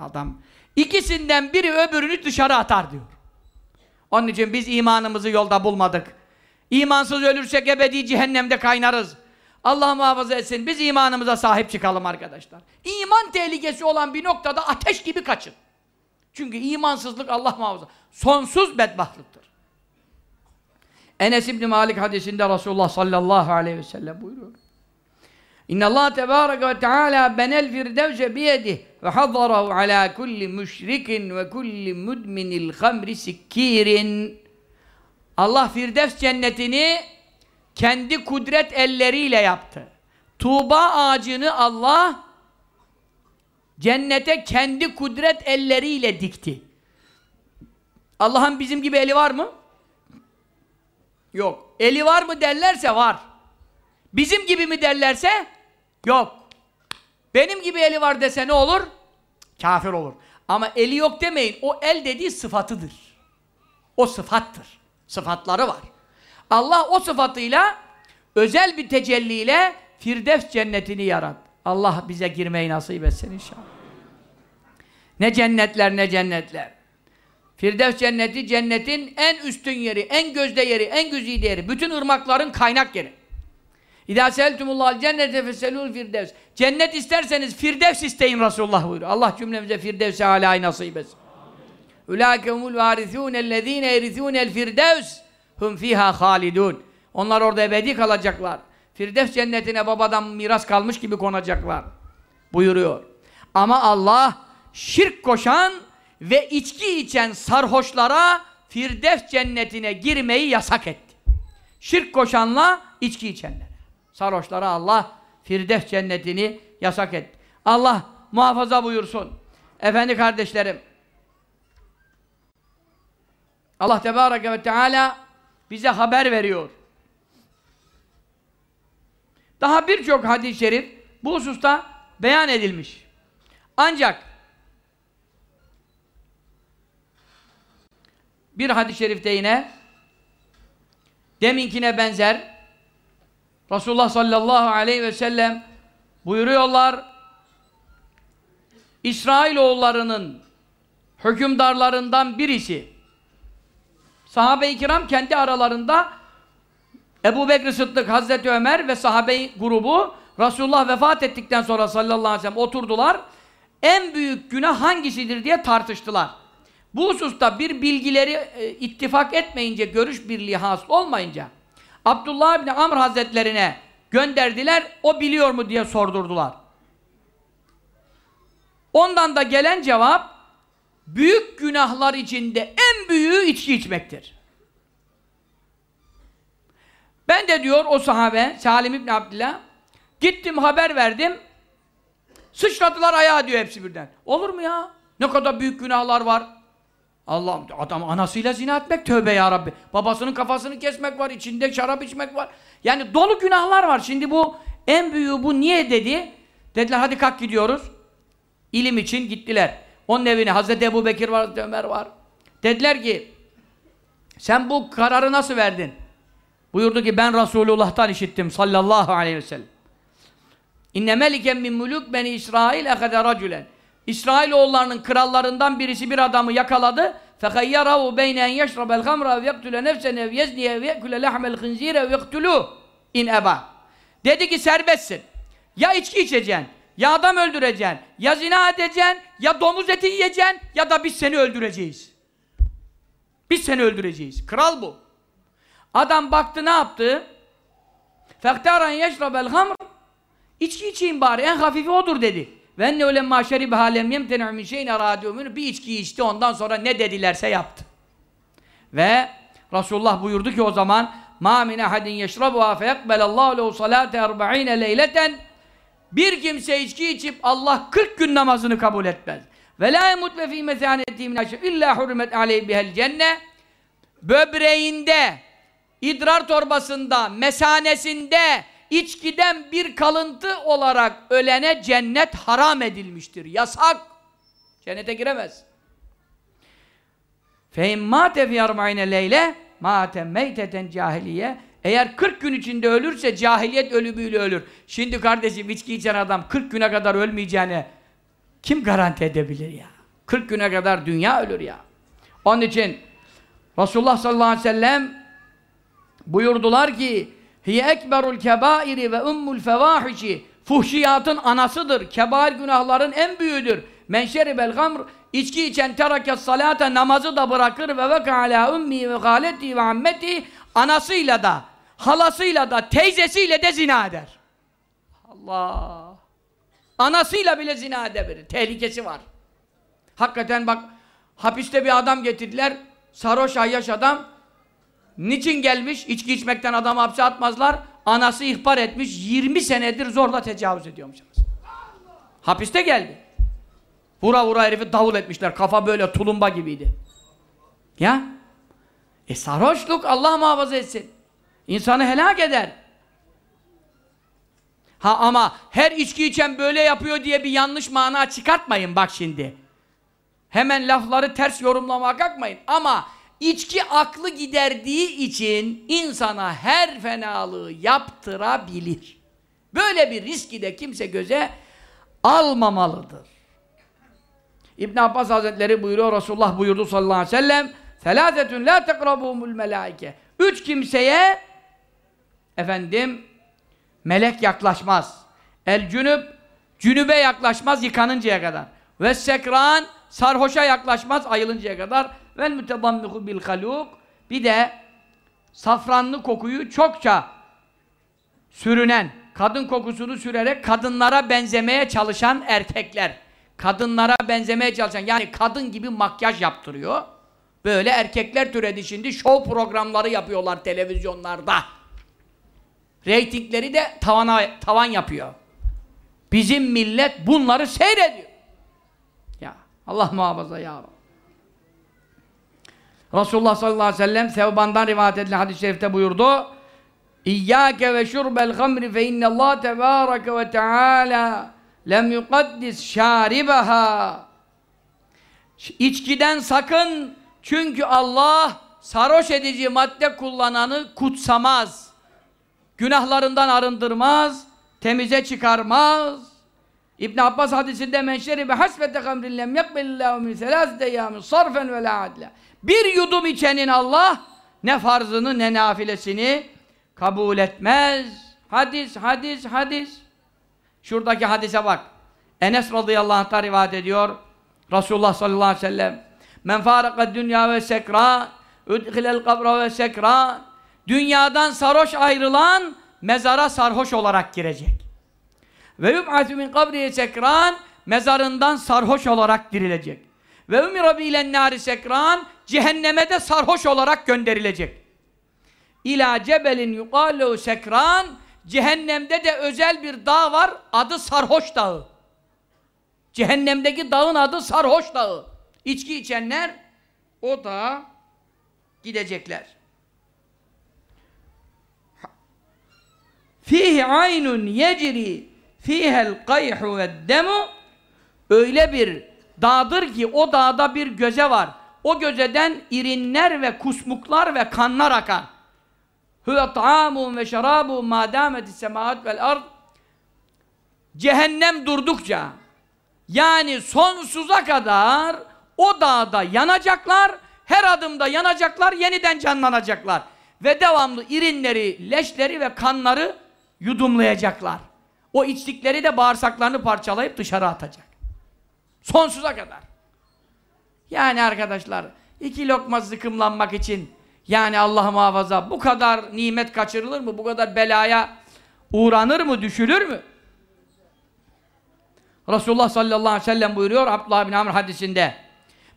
Adam ikisinden biri öbürünü dışarı atar diyor. Onun için biz imanımızı yolda bulmadık. İmansız ölürsek ebedi cehennemde kaynarız. Allah muhafaza etsin. Biz imanımıza sahip çıkalım arkadaşlar. İman tehlikesi olan bir noktada ateş gibi kaçın. Çünkü imansızlık Allah muhafaza. Sonsuz bedbahtlıktır. Enes İbni Malik hadisinde Resulullah sallallahu aleyhi ve sellem buyuruyor. İnna Allah tebareke ve teala benel firdevse biyedih ve hazzarahu ala kulli müşrikin ve kulli mudminil hamri sikkirin. Allah Firdevs cennetini kendi kudret elleriyle yaptı. Tuğba ağacını Allah cennete kendi kudret elleriyle dikti. Allah'ın bizim gibi eli var mı? Yok. Eli var mı derlerse var. Bizim gibi mi derlerse yok. Benim gibi eli var dese ne olur? Kafir olur. Ama eli yok demeyin. O el dediği sıfatıdır. O sıfattır. Sıfatları var. Allah o sıfatıyla özel bir tecelliyle Firdevs cennetini yarat. Allah bize girmeyi nasip etsin inşallah. Ne cennetler ne cennetler. Firdevs cenneti cennetin en üstün yeri, en gözde yeri, en güzide yeri. Bütün ırmakların kaynak yeri. İdâ seltumullahal cennete feselûl firdevs. Cennet isterseniz firdevs isteyin Resulullah buyuruyor. Allah cümlemize firdevs-i alâyı nasip etsin. Ülâke humul vârithûnellezîne erithûnel firdevs hum fîhâ hâlidûn. Onlar orada ebedi kalacaklar. Firdevs cennetine babadan miras kalmış gibi konacaklar. Buyuruyor. Ama Allah şirk koşan ve içki içen sarhoşlara Firdevs cennetine girmeyi yasak etti. Şirk koşanla içki içenlere. Sarhoşlara Allah Firdevs cennetini yasak etti. Allah muhafaza buyursun. Efendi kardeşlerim, Allah Tebareke ve Teala bize haber veriyor. Daha birçok hadis-i şerif bu hususta beyan edilmiş. Ancak bir hadis-i şerifte yine deminkine benzer Resulullah sallallahu aleyhi ve sellem buyuruyorlar İsrailoğullarının hükümdarlarından birisi sahabe-i kiram kendi aralarında Ebu Bekir Sıddık, Hazreti Ömer ve sahabe grubu Resulullah vefat ettikten sonra sallallahu aleyhi ve sellem oturdular. En büyük günah hangisidir diye tartıştılar. Bu hususta bir bilgileri e, ittifak etmeyince, görüş birliği hasıl olmayınca Abdullah bin Amr Hazretlerine gönderdiler, o biliyor mu diye sordurdular. Ondan da gelen cevap büyük günahlar içinde en büyüğü içki içmektir. Ben de diyor o sahabe, Salim İbni Abdillah, gittim haber verdim, sıçradılar ayağa diyor hepsi birden. Olur mu ya? Ne kadar büyük günahlar var. Allah adam anasıyla zina etmek tövbe ya Rabbi. Babasının kafasını kesmek var, içinde şarap içmek var. Yani dolu günahlar var. Şimdi bu en büyüğü bu niye dedi? Dediler hadi kalk gidiyoruz. İlim için gittiler. Onun evine Hazreti Ebu Bekir var, Hazreti Ömer var. Dediler ki sen bu kararı nasıl verdin? Buyurdu ki ben Resulullah'tan işittim sallallahu aleyhi ve sellem. İnne meliken min muluk beni İsrail ehede racülen. İsrail oğullarının krallarından birisi bir adamı yakaladı. Fekayyarahu beyne en yeşrabel hamra ve yektüle nefsen ev yezniye ve yeküle lahmel hınzire in eba. Dedi ki serbestsin. Ya içki içeceksin ya adam öldüreceksin, ya zina edeceksin, ya domuz eti yiyeceksin, ya da biz seni öldüreceğiz. Biz seni öldüreceğiz. Kral bu. Adam baktı ne yaptı? Fektaran yeşrabel hamr İçki içeyim bari, en hafifi odur dedi. Ve ne öyle maşeri behalem yemtenu min şeyin aradiyumun bir içki içti ondan sonra ne dedilerse yaptı. Ve Resulullah buyurdu ki o zaman ma min ahadin yeşrabuha feyekbelallahu lehu salate 40 leyleten bir kimse içki içip Allah 40 gün namazını kabul etmez. Ve la yemut ve fî mesâneti min illa hurmet aleyhi bihel cenne böbreğinde idrar torbasında, mesanesinde içkiden bir kalıntı olarak ölene cennet haram edilmiştir. Yasak. Cennete giremez. Fehim mâte fî arma'ine leyle mâte meyteten cahiliye eğer 40 gün içinde ölürse cahiliyet ölümüyle ölür. Şimdi kardeşim içki içen adam 40 güne kadar ölmeyeceğine kim garanti edebilir ya? 40 güne kadar dünya ölür ya. Onun için Resulullah sallallahu aleyhi ve sellem buyurdular ki hiye ekberul kebairi ve ummul fevahişi fuhşiyatın anasıdır. Kebair günahların en büyüğüdür. Men şeribel gamr içki içen terake salate namazı da bırakır ve veka ala ummi ve galeti ve ammeti anasıyla da halasıyla da teyzesiyle de zina eder. Allah! Anasıyla bile zina edebilir. Tehlikesi var. Hakikaten bak hapiste bir adam getirdiler. Sarhoş ayyaş adam. Niçin gelmiş? İçki içmekten adamı hapse atmazlar. Anası ihbar etmiş. 20 senedir zorla tecavüz ediyormuş. Hapiste geldi. Vura vura herifi davul etmişler. Kafa böyle tulumba gibiydi. Ya? E sarhoşluk Allah muhafaza etsin. İnsanı helak eder. Ha ama her içki içen böyle yapıyor diye bir yanlış mana çıkartmayın bak şimdi. Hemen lafları ters yorumlamaya kalkmayın. Ama içki aklı giderdiği için insana her fenalığı yaptırabilir. Böyle bir riski de kimse göze almamalıdır. İbn Abbas Hazretleri buyuruyor, Resulullah buyurdu sallallahu aleyhi ve sellem Felâzetün lâ tekrabûmul melâike Üç kimseye efendim melek yaklaşmaz. El cünüp cünübe yaklaşmaz yıkanıncaya kadar. Ve sekran sarhoşa yaklaşmaz ayılıncaya kadar. Vel mütedammihu bil haluk bir de safranlı kokuyu çokça sürünen, kadın kokusunu sürerek kadınlara benzemeye çalışan erkekler. Kadınlara benzemeye çalışan, yani kadın gibi makyaj yaptırıyor. Böyle erkekler türedi şimdi, show programları yapıyorlar televizyonlarda. Reytingleri de tavana, tavan yapıyor. Bizim millet bunları seyrediyor. Ya Allah muhafaza ya Rabbi. Resulullah sallallahu aleyhi ve sellem Sevban'dan rivayet edilen hadis-i şerifte buyurdu. İyyâke ve şurbel hamri fe innallâh tebâreke ve teâlâ lem yukaddis şâribaha İçkiden sakın çünkü Allah sarhoş edici madde kullananı kutsamaz. Günahlarından arındırmaz, temize çıkarmaz. İbn Abbas hadisinde menşeri ve hasbete hamrin lem yakbelillahu min selasete yamin sarfen ve la adle. Bir yudum içenin Allah ne farzını ne nafilesini kabul etmez. Hadis, hadis, hadis. Şuradaki hadise bak. Enes radıyallahu anh'ta rivayet ediyor. Resulullah sallallahu aleyhi ve sellem Men faraka dünya ve sekran Üdhilel kabra ve sekran Dünyadan sarhoş ayrılan mezara sarhoş olarak girecek. Ve yub'atü min kabriye sekran mezarından sarhoş olarak dirilecek. Ve umira bilen nari sekran cehenneme de sarhoş olarak gönderilecek. İla cebelin yuqallu sekran cehennemde de özel bir dağ var adı sarhoş dağı. Cehennemdeki dağın adı sarhoş dağı. İçki içenler o dağa gidecekler. Fihi aynun yecri fihel kayhu ve demu öyle bir dağdır ki o dağda bir göze var. O gözeden irinler ve kusmuklar ve kanlar akar. Huve ta'amun ve şarabun ma dametis semaat vel ard Cehennem durdukça yani sonsuza kadar o dağda yanacaklar, her adımda yanacaklar, yeniden canlanacaklar. Ve devamlı irinleri, leşleri ve kanları yudumlayacaklar. O içtikleri de bağırsaklarını parçalayıp dışarı atacak. Sonsuza kadar. Yani arkadaşlar, iki lokma zıkımlanmak için yani Allah muhafaza bu kadar nimet kaçırılır mı? Bu kadar belaya uğranır mı? Düşülür mü? Resulullah sallallahu aleyhi ve sellem buyuruyor Abdullah bin Amr hadisinde.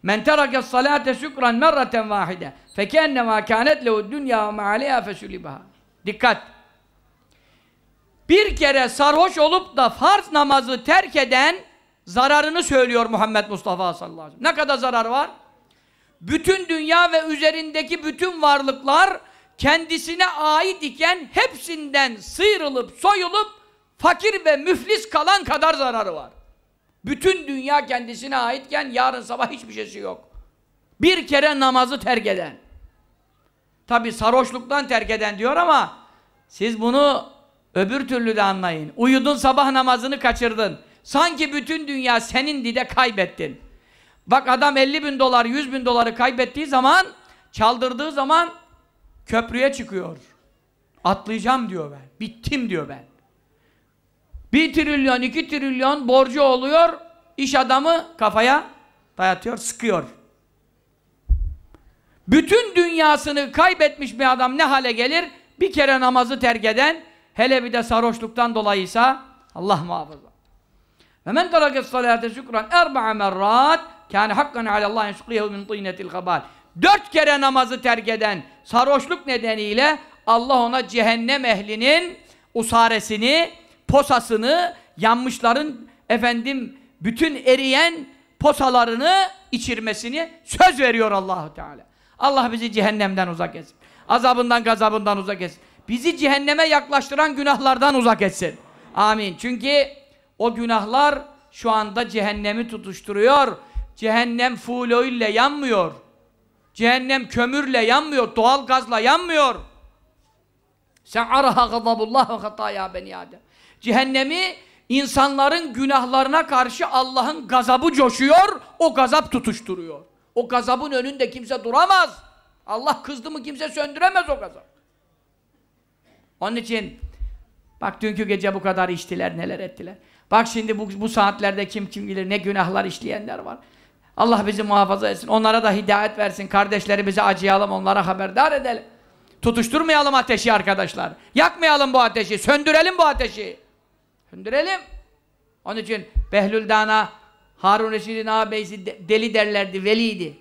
Men terake salate şükran merraten vahide fekennema kânet lehu dünya ve me'aleyha fesulibaha. Dikkat! Bir kere sarhoş olup da farz namazı terk eden zararını söylüyor Muhammed Mustafa sallallahu aleyhi ve sellem. Ne kadar zarar var? Bütün dünya ve üzerindeki bütün varlıklar kendisine ait iken hepsinden sıyrılıp soyulup fakir ve müflis kalan kadar zararı var. Bütün dünya kendisine aitken yarın sabah hiçbir şeysi yok. Bir kere namazı terk eden. Tabi sarhoşluktan terk eden diyor ama siz bunu öbür türlü de anlayın. Uyudun sabah namazını kaçırdın. Sanki bütün dünya senindi de kaybettin. Bak adam 50 bin dolar, 100 bin doları kaybettiği zaman, çaldırdığı zaman köprüye çıkıyor. Atlayacağım diyor ben. Bittim diyor ben. Bir trilyon, iki trilyon borcu oluyor, iş adamı kafaya dayatıyor, sıkıyor. Bütün dünyasını kaybetmiş bir adam ne hale gelir? Bir kere namazı terk eden, hele bir de sarhoşluktan dolayıysa, Allah muhafaza. Ve men terake salate şükran erba'a merrat kâne hakkan alallâhi şükriyehu min tînetil habal. Dört kere namazı terk eden sarhoşluk nedeniyle Allah ona cehennem ehlinin usaresini, posasını, yanmışların efendim bütün eriyen posalarını içirmesini söz veriyor Allahu Teala. Allah bizi cehennemden uzak etsin. Azabından gazabından uzak etsin. Bizi cehenneme yaklaştıran günahlardan uzak etsin. Amin. Çünkü o günahlar şu anda cehennemi tutuşturuyor. Cehennem fuloille yanmıyor. Cehennem kömürle yanmıyor, doğal gazla yanmıyor. Se'araha gazabullah ve hataya beni Adem. Cehennemi insanların günahlarına karşı Allah'ın gazabı coşuyor, o gazap tutuşturuyor. O gazabın önünde kimse duramaz. Allah kızdı mı kimse söndüremez o gazap. Onun için bak dünkü gece bu kadar içtiler, neler ettiler. Bak şimdi bu, bu saatlerde kim kim bilir ne günahlar işleyenler var. Allah bizi muhafaza etsin. Onlara da hidayet versin. Kardeşlerimize acıyalım, onlara haberdar edelim. Tutuşturmayalım ateşi arkadaşlar. Yakmayalım bu ateşi, söndürelim bu ateşi. Söndürelim. Onun için Behlül Dana, Harun Reşid'in ağabeysi deli derlerdi, veliydi.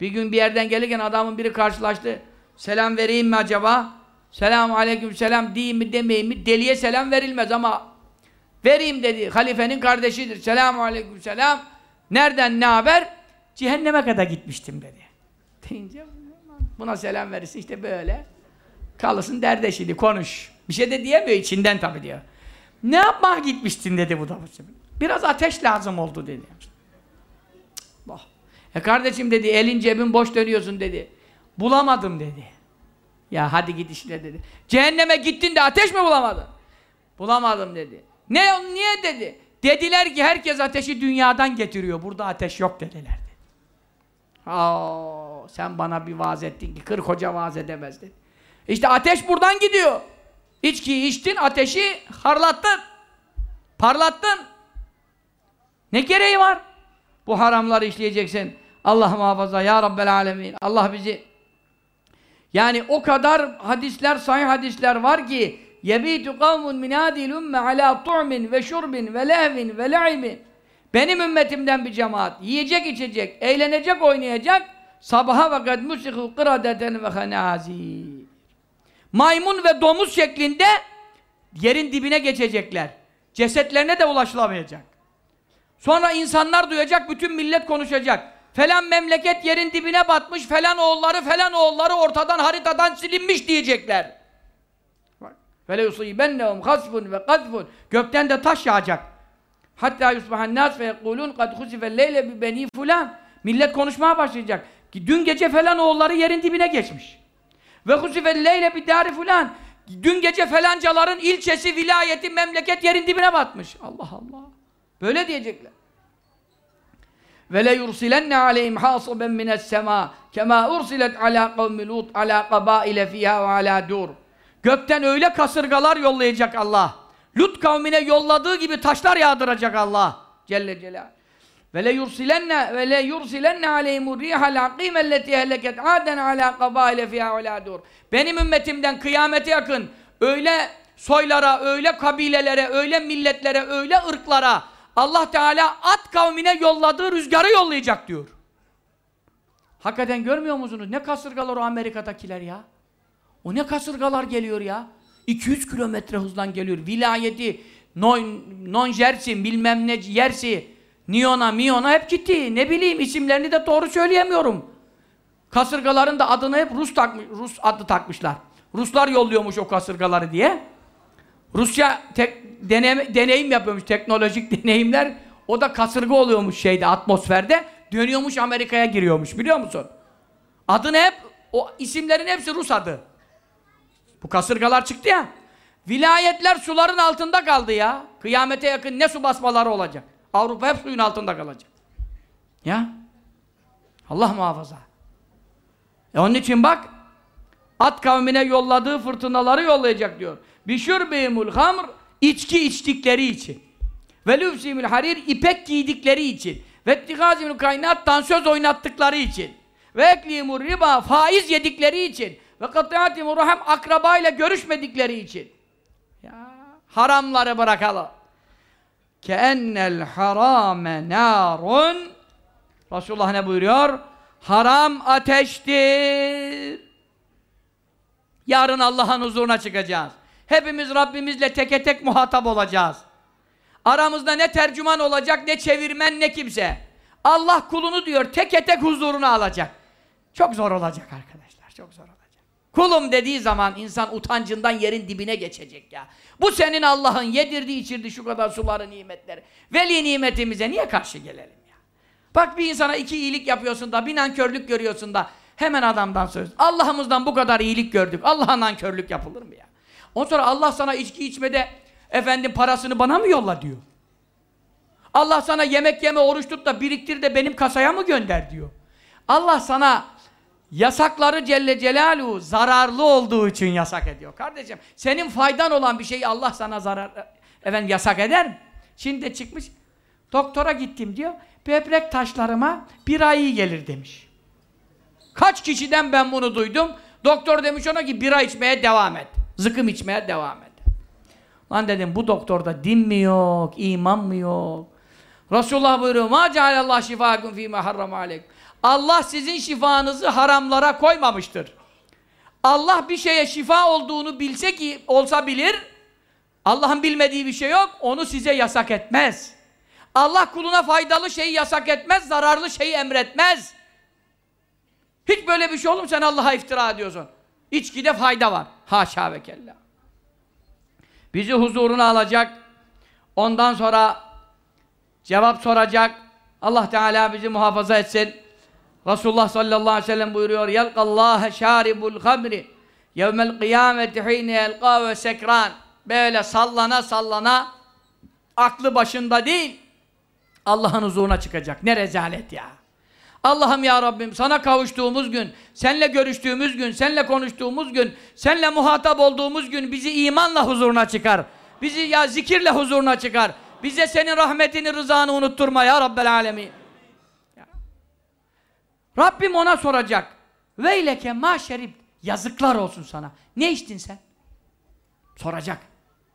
Bir gün bir yerden gelirken adamın biri karşılaştı. Selam vereyim mi acaba? Selamun aleyküm selam diyeyim mi demeyeyim mi? Deliye selam verilmez ama vereyim dedi. Halifenin kardeşidir. Selamun aleyküm selam. Nereden ne haber? Cehenneme kadar gitmiştim dedi. Deyince buna selam verirsin işte böyle. Kalırsın derdeşili konuş. Bir şey de diyemiyor içinden tabi diyor. Ne yapmak gitmiştin dedi bu da. Biraz ateş lazım oldu dedi. Bah. E kardeşim dedi elin cebin boş dönüyorsun dedi. Bulamadım dedi. Ya hadi git işle dedi. Cehenneme gittin de ateş mi bulamadın? Bulamadım dedi. Ne niye dedi? Dediler ki herkes ateşi dünyadan getiriyor. Burada ateş yok dediler. Dedi. Sen bana bir vaaz ettin ki kırk hoca vaaz edemez dedi. İşte ateş buradan gidiyor. İçkiyi içtin, ateşi harlattın. Parlattın. Ne gereği var? Bu haramları işleyeceksin. Allah muhafaza ya Rabbel alemin. Allah bizi yani o kadar hadisler, sahih hadisler var ki yebitu kavmun min hadil ümme ala tu'min ve şurbin ve lehvin ve le'ibin benim ümmetimden bir cemaat yiyecek içecek, eğlenecek oynayacak. Sabaha ve kad musihu kıradeten ve hanazir. Maymun ve domuz şeklinde yerin dibine geçecekler. Cesetlerine de ulaşılamayacak. Sonra insanlar duyacak bütün millet konuşacak Falan memleket yerin dibine batmış, falan oğulları, falan oğulları ortadan haritadan silinmiş diyecekler. Fele yusibennehum hasfun ve kadfun. Gökten de taş yağacak. Hatta yusbahan nas ve yekulun kad husife leyle bi beni fulan. Millet konuşmaya başlayacak. Dün gece falan oğulları yerin dibine geçmiş. Ve husife leyle bi dari fulan. Dün gece felancaların ilçesi, vilayeti, memleket yerin dibine batmış. Allah Allah. Böyle diyecekler. Ve le yursilenne aleyhim hasiben mines sema kema ursilet ala kavmi lut ala qabaile fiha ve ala dur. Gökten öyle kasırgalar yollayacak Allah. Lut kavmine yolladığı gibi taşlar yağdıracak Allah. Celle Celal. Ve le yursilenne ve le yursilenne aleyhimur rihal akim elleti ehleket aden ala qabaile fiha ve dur. Benim ümmetimden kıyamete yakın öyle soylara, öyle kabilelere, öyle milletlere, öyle ırklara Allah Teala at kavmine yolladığı rüzgarı yollayacak diyor. Hakikaten görmüyor musunuz? Ne kasırgalar o Amerika'dakiler ya. O ne kasırgalar geliyor ya. 200 kilometre hızdan geliyor. Vilayeti, non, non Jersey, bilmem ne Jersey, Niona, Miona hep gitti. Ne bileyim isimlerini de doğru söyleyemiyorum. Kasırgaların da adını hep Rus takmış, Rus adı takmışlar. Ruslar yolluyormuş o kasırgaları diye. Rusya tek, deneme, deneyim yapıyormuş, teknolojik deneyimler. O da kasırga oluyormuş şeyde, atmosferde. Dönüyormuş Amerika'ya giriyormuş biliyor musun? Adını hep, o isimlerin hepsi Rus adı. Bu kasırgalar çıktı ya. Vilayetler suların altında kaldı ya. Kıyamete yakın ne su basmaları olacak. Avrupa hep suyun altında kalacak. Ya. Allah muhafaza. E onun için bak, at kavmine yolladığı fırtınaları yollayacak diyor. Bişurbihimul hamr, içki içtikleri için. Ve lüfsimül harir, ipek giydikleri için. Ve ittikazimül kaynat, dansöz oynattıkları için. Ve ekliyimur riba, faiz yedikleri için. Ve katiyatimur rahim, akrabayla görüşmedikleri için. Ya, haramları bırakalım. Keennel harame narun Resulullah ne buyuruyor? Haram ateştir. Yarın Allah'ın huzuruna çıkacağız. Hepimiz Rabbimizle teke tek muhatap olacağız. Aramızda ne tercüman olacak, ne çevirmen, ne kimse. Allah kulunu diyor, teke tek huzuruna alacak. Çok zor olacak arkadaşlar, çok zor olacak. Kulum dediği zaman insan utancından yerin dibine geçecek ya. Bu senin Allah'ın yedirdiği, içirdi şu kadar suları, nimetleri. Veli nimetimize niye karşı gelelim ya? Bak bir insana iki iyilik yapıyorsun da, bir nankörlük görüyorsun da, hemen adamdan söz. Allah'ımızdan bu kadar iyilik gördük. Allah'a nankörlük yapılır mı ya? Ondan sonra Allah sana içki içmede efendim parasını bana mı yolla diyor. Allah sana yemek yeme, oruç tut da biriktir de benim kasaya mı gönder diyor. Allah sana yasakları Celle Celaluhu zararlı olduğu için yasak ediyor. Kardeşim senin faydan olan bir şeyi Allah sana zarar efendim yasak eder mi? Şimdi de çıkmış doktora gittim diyor. Böbrek taşlarıma bir ay iyi gelir demiş. Kaç kişiden ben bunu duydum? Doktor demiş ona ki bira içmeye devam et. Zıkım içmeye devam et. Lan dedim bu doktorda din mi yok, iman mı yok? Resulullah buyuruyor ma cealallah şifâküm fîmâ harram aleykum. Allah sizin şifanızı haramlara koymamıştır. Allah bir şeye şifa olduğunu bilse ki olsa bilir. Allah'ın bilmediği bir şey yok. Onu size yasak etmez. Allah kuluna faydalı şeyi yasak etmez, zararlı şeyi emretmez. Hiç böyle bir şey olur mu sen Allah'a iftira ediyorsun? İçkide fayda var. Haşa ve kella. Bizi huzuruna alacak. Ondan sonra cevap soracak. Allah Teala bizi muhafaza etsin. Resulullah sallallahu aleyhi ve sellem buyuruyor. Yelkallâhe şâribul hamri yevmel kıyameti hîne yelkâ ve sekran. Böyle sallana sallana aklı başında değil Allah'ın huzuruna çıkacak. Ne rezalet ya. Allah'ım ya Rabbim sana kavuştuğumuz gün, seninle görüştüğümüz gün, seninle konuştuğumuz gün, seninle muhatap olduğumuz gün bizi imanla huzuruna çıkar. Bizi ya zikirle huzuruna çıkar. Bize senin rahmetini, rızanı unutturma ya Rabbel Alemin. Rabbim ona soracak. Veyleke ma şerib. Yazıklar olsun sana. Ne içtin sen? Soracak.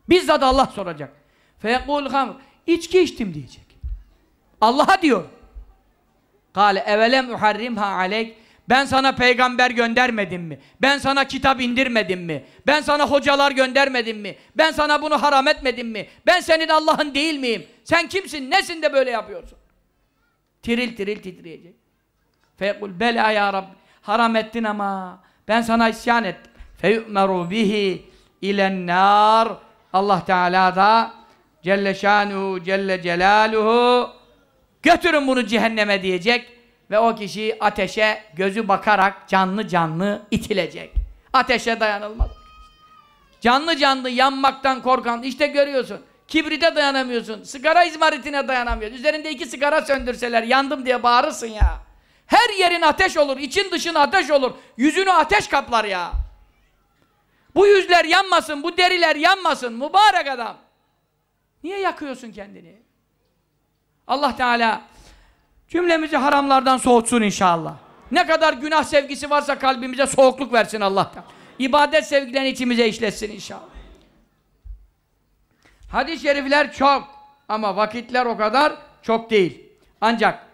Bizzat Allah soracak. Feyekul hamr. İçki içtim diyecek. Allah'a diyor. Kale evelem uharrimha aleyk. Ben sana peygamber göndermedim mi? Ben sana kitap indirmedim mi? Ben sana hocalar göndermedim mi? Ben sana bunu haram etmedim mi? Ben senin Allah'ın değil miyim? Sen kimsin? Nesin de böyle yapıyorsun? Tiril tiril titreyecek. Feyekul bela ya Rabbi. Haram ettin ama ben sana isyan ettim. Feyu'meru bihi ilen nar. Allah Teala da Celle şanuhu Celle celaluhu götürün bunu cehenneme diyecek ve o kişi ateşe gözü bakarak canlı canlı itilecek. Ateşe dayanılmaz. Canlı canlı yanmaktan korkan işte görüyorsun. Kibrite dayanamıyorsun. Sigara izmaritine dayanamıyorsun. Üzerinde iki sigara söndürseler yandım diye bağırırsın ya. Her yerin ateş olur. için dışın ateş olur. Yüzünü ateş kaplar ya. Bu yüzler yanmasın, bu deriler yanmasın. Mübarek adam. Niye yakıyorsun kendini? Allah Teala cümlemizi haramlardan soğutsun inşallah. Ne kadar günah sevgisi varsa kalbimize soğukluk versin Allah Teala. İbadet sevgilerini içimize işletsin inşallah. Hadis-i şerifler çok. Ama vakitler o kadar çok değil. Ancak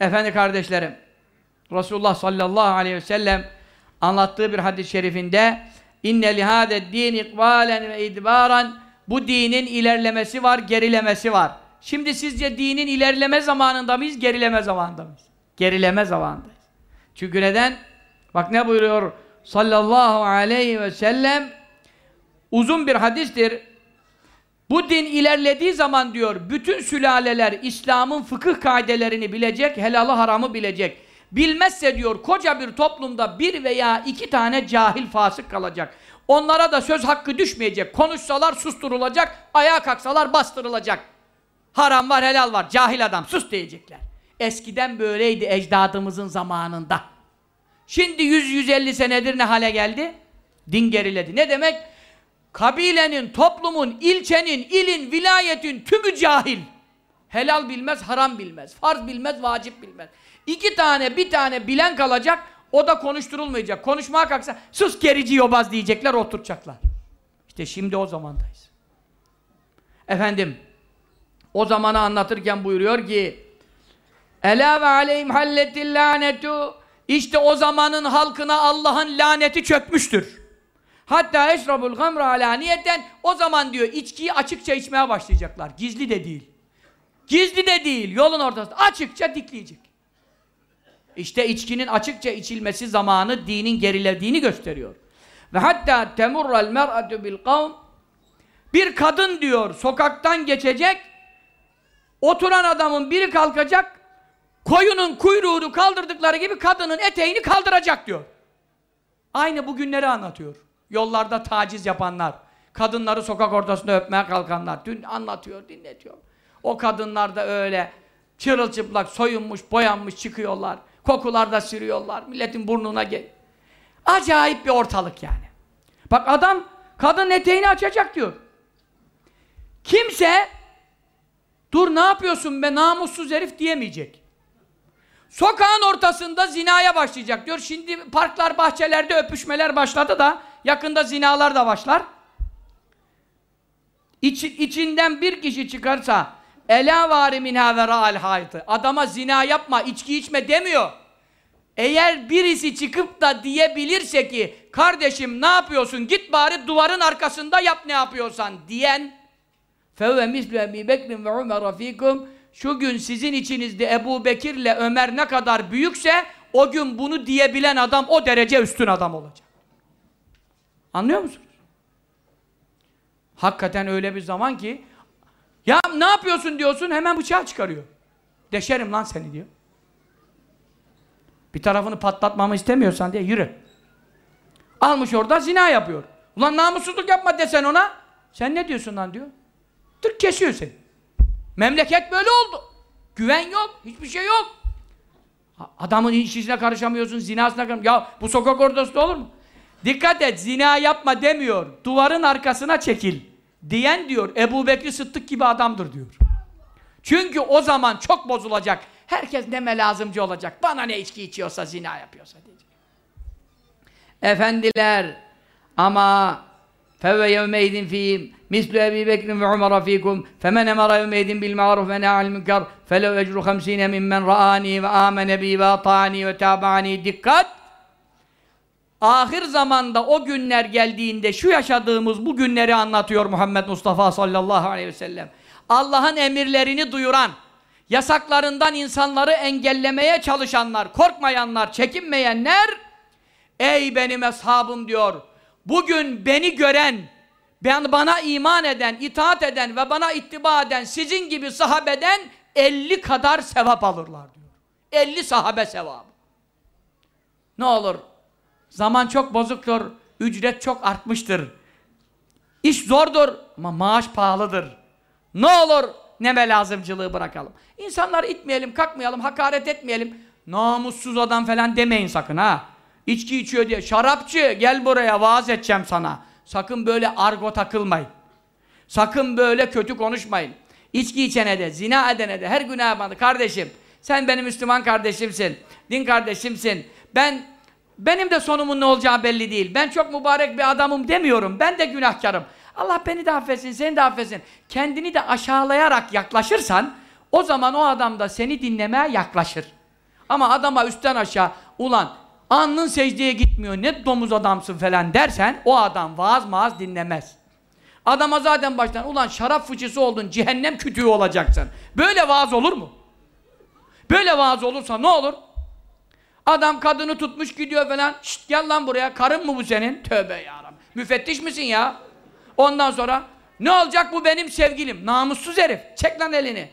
efendi kardeşlerim Resulullah sallallahu aleyhi ve sellem anlattığı bir hadis-i şerifinde inne lihâde din ikbalen ve idbaran bu dinin ilerlemesi var, gerilemesi var. Şimdi sizce dinin ilerleme zamanında mıyız, gerileme zamanında mıyız? Gerileme zamanındayız. Çünkü neden? Bak ne buyuruyor sallallahu aleyhi ve sellem uzun bir hadistir. Bu din ilerlediği zaman diyor bütün sülaleler İslam'ın fıkıh kaidelerini bilecek, helalı haramı bilecek. Bilmezse diyor koca bir toplumda bir veya iki tane cahil fasık kalacak. Onlara da söz hakkı düşmeyecek. Konuşsalar susturulacak, ayağa kalksalar bastırılacak. Haram var, helal var. Cahil adam sus diyecekler. Eskiden böyleydi ecdadımızın zamanında. Şimdi 100-150 senedir ne hale geldi? Din geriledi. Ne demek? Kabilenin, toplumun, ilçenin, ilin, vilayetin tümü cahil. Helal bilmez, haram bilmez. Farz bilmez, vacip bilmez. İki tane, bir tane bilen kalacak, o da konuşturulmayacak. Konuşmaya kalksa, sus gerici yobaz diyecekler, oturacaklar. İşte şimdi o zamandayız. Efendim, o zamanı anlatırken buyuruyor ki, Ela ve aleyhim halletil lanetu İşte o zamanın halkına Allah'ın laneti çökmüştür. Hatta eşrabul gamra alaniyeten o zaman diyor içkiyi açıkça içmeye başlayacaklar. Gizli de değil. Gizli de değil. Yolun ortasında açıkça dikleyecek. İşte içkinin açıkça içilmesi zamanı dinin gerilediğini gösteriyor. Ve hatta temurral mer'atu bil kavm bir kadın diyor sokaktan geçecek oturan adamın biri kalkacak koyunun kuyruğunu kaldırdıkları gibi kadının eteğini kaldıracak diyor. Aynı bugünleri anlatıyor. Yollarda taciz yapanlar, kadınları sokak ortasında öpmeye kalkanlar. Dün anlatıyor, dinletiyor. O kadınlar da öyle çırılçıplak, soyunmuş, boyanmış çıkıyorlar. Kokularda sürüyorlar. Milletin burnuna gel. Acayip bir ortalık yani. Bak adam kadın eteğini açacak diyor. Kimse dur ne yapıyorsun be namussuz herif diyemeyecek. Sokağın ortasında zinaya başlayacak diyor. Şimdi parklar, bahçelerde öpüşmeler başladı da yakında zinalar da başlar. İç, içinden bir kişi çıkarsa ela vari minha ve ra'al haytı. Adama zina yapma, içki içme demiyor. Eğer birisi çıkıp da diyebilirse ki kardeşim ne yapıyorsun git bari duvarın arkasında yap ne yapıyorsan diyen fevve mislu Ebi Bekrin ve Ömer fikum şu gün sizin içinizde Ebu Bekir'le Ömer ne kadar büyükse o gün bunu diyebilen adam o derece üstün adam olacak. Anlıyor musunuz? Hakikaten öyle bir zaman ki ya ne yapıyorsun diyorsun hemen bıçağı çıkarıyor. Deşerim lan seni diyor. Bir tarafını patlatmamı istemiyorsan diye yürü. Almış orada zina yapıyor. Ulan namussuzluk yapma desen ona. Sen ne diyorsun lan diyor. Tık kesiyor seni. Memleket böyle oldu. Güven yok, hiçbir şey yok. Adamın iş işine karışamıyorsun, zinasına karışamıyorsun. Ya bu sokak ortasında olur mu? Dikkat et, zina yapma demiyor. Duvarın arkasına çekil. Diyen diyor, Ebu Bekri Sıddık gibi adamdır diyor. Çünkü o zaman çok bozulacak. Herkes neme lazımcı olacak. Bana ne içki içiyorsa, zina yapıyorsa diyecek. Efendiler, ama Bekrin ve Umara fîkum femen emara yevmeydin bil ma'ruf ve ne'al münkar felev ecru hamsine mimmen ra'ani ve amene bi ve ata'ani ve taba'ani dikkat! Ahir zamanda o günler geldiğinde şu yaşadığımız bu günleri anlatıyor Muhammed Mustafa sallallahu aleyhi ve sellem. Allah'ın emirlerini duyuran yasaklarından insanları engellemeye çalışanlar korkmayanlar çekinmeyenler ey benim eshabım diyor bugün beni gören, ben bana iman eden, itaat eden ve bana ittiba eden sizin gibi sahabeden 50 kadar sevap alırlar diyor. 50 sahabe sevabı. Ne olur? Zaman çok bozuktur, ücret çok artmıştır. İş zordur ama maaş pahalıdır. Ne olur neme lazımcılığı bırakalım. İnsanları itmeyelim, kalkmayalım, hakaret etmeyelim. Namussuz adam falan demeyin sakın ha. İçki içiyor diye. Şarapçı gel buraya vaaz edeceğim sana. Sakın böyle argo takılmayın. Sakın böyle kötü konuşmayın. İçki içene de, zina edene de, her günah yapanı. Kardeşim, sen benim Müslüman kardeşimsin. Din kardeşimsin. Ben, benim de sonumun ne olacağı belli değil. Ben çok mübarek bir adamım demiyorum. Ben de günahkarım. Allah beni de affetsin, seni de affetsin. Kendini de aşağılayarak yaklaşırsan o zaman o adam da seni dinlemeye yaklaşır. Ama adama üstten aşağı ulan alnın secdeye gitmiyor ne domuz adamsın falan dersen o adam vaaz maaz dinlemez. Adama zaten baştan ulan şarap fıçısı oldun cehennem kütüğü olacaksın. Böyle vaaz olur mu? Böyle vaaz olursa ne olur? Adam kadını tutmuş gidiyor falan. Şşt gel lan buraya. Karın mı bu senin? Tövbe yarabbim. Müfettiş misin ya? Ondan sonra ne olacak bu benim sevgilim? Namussuz herif. Çek lan elini.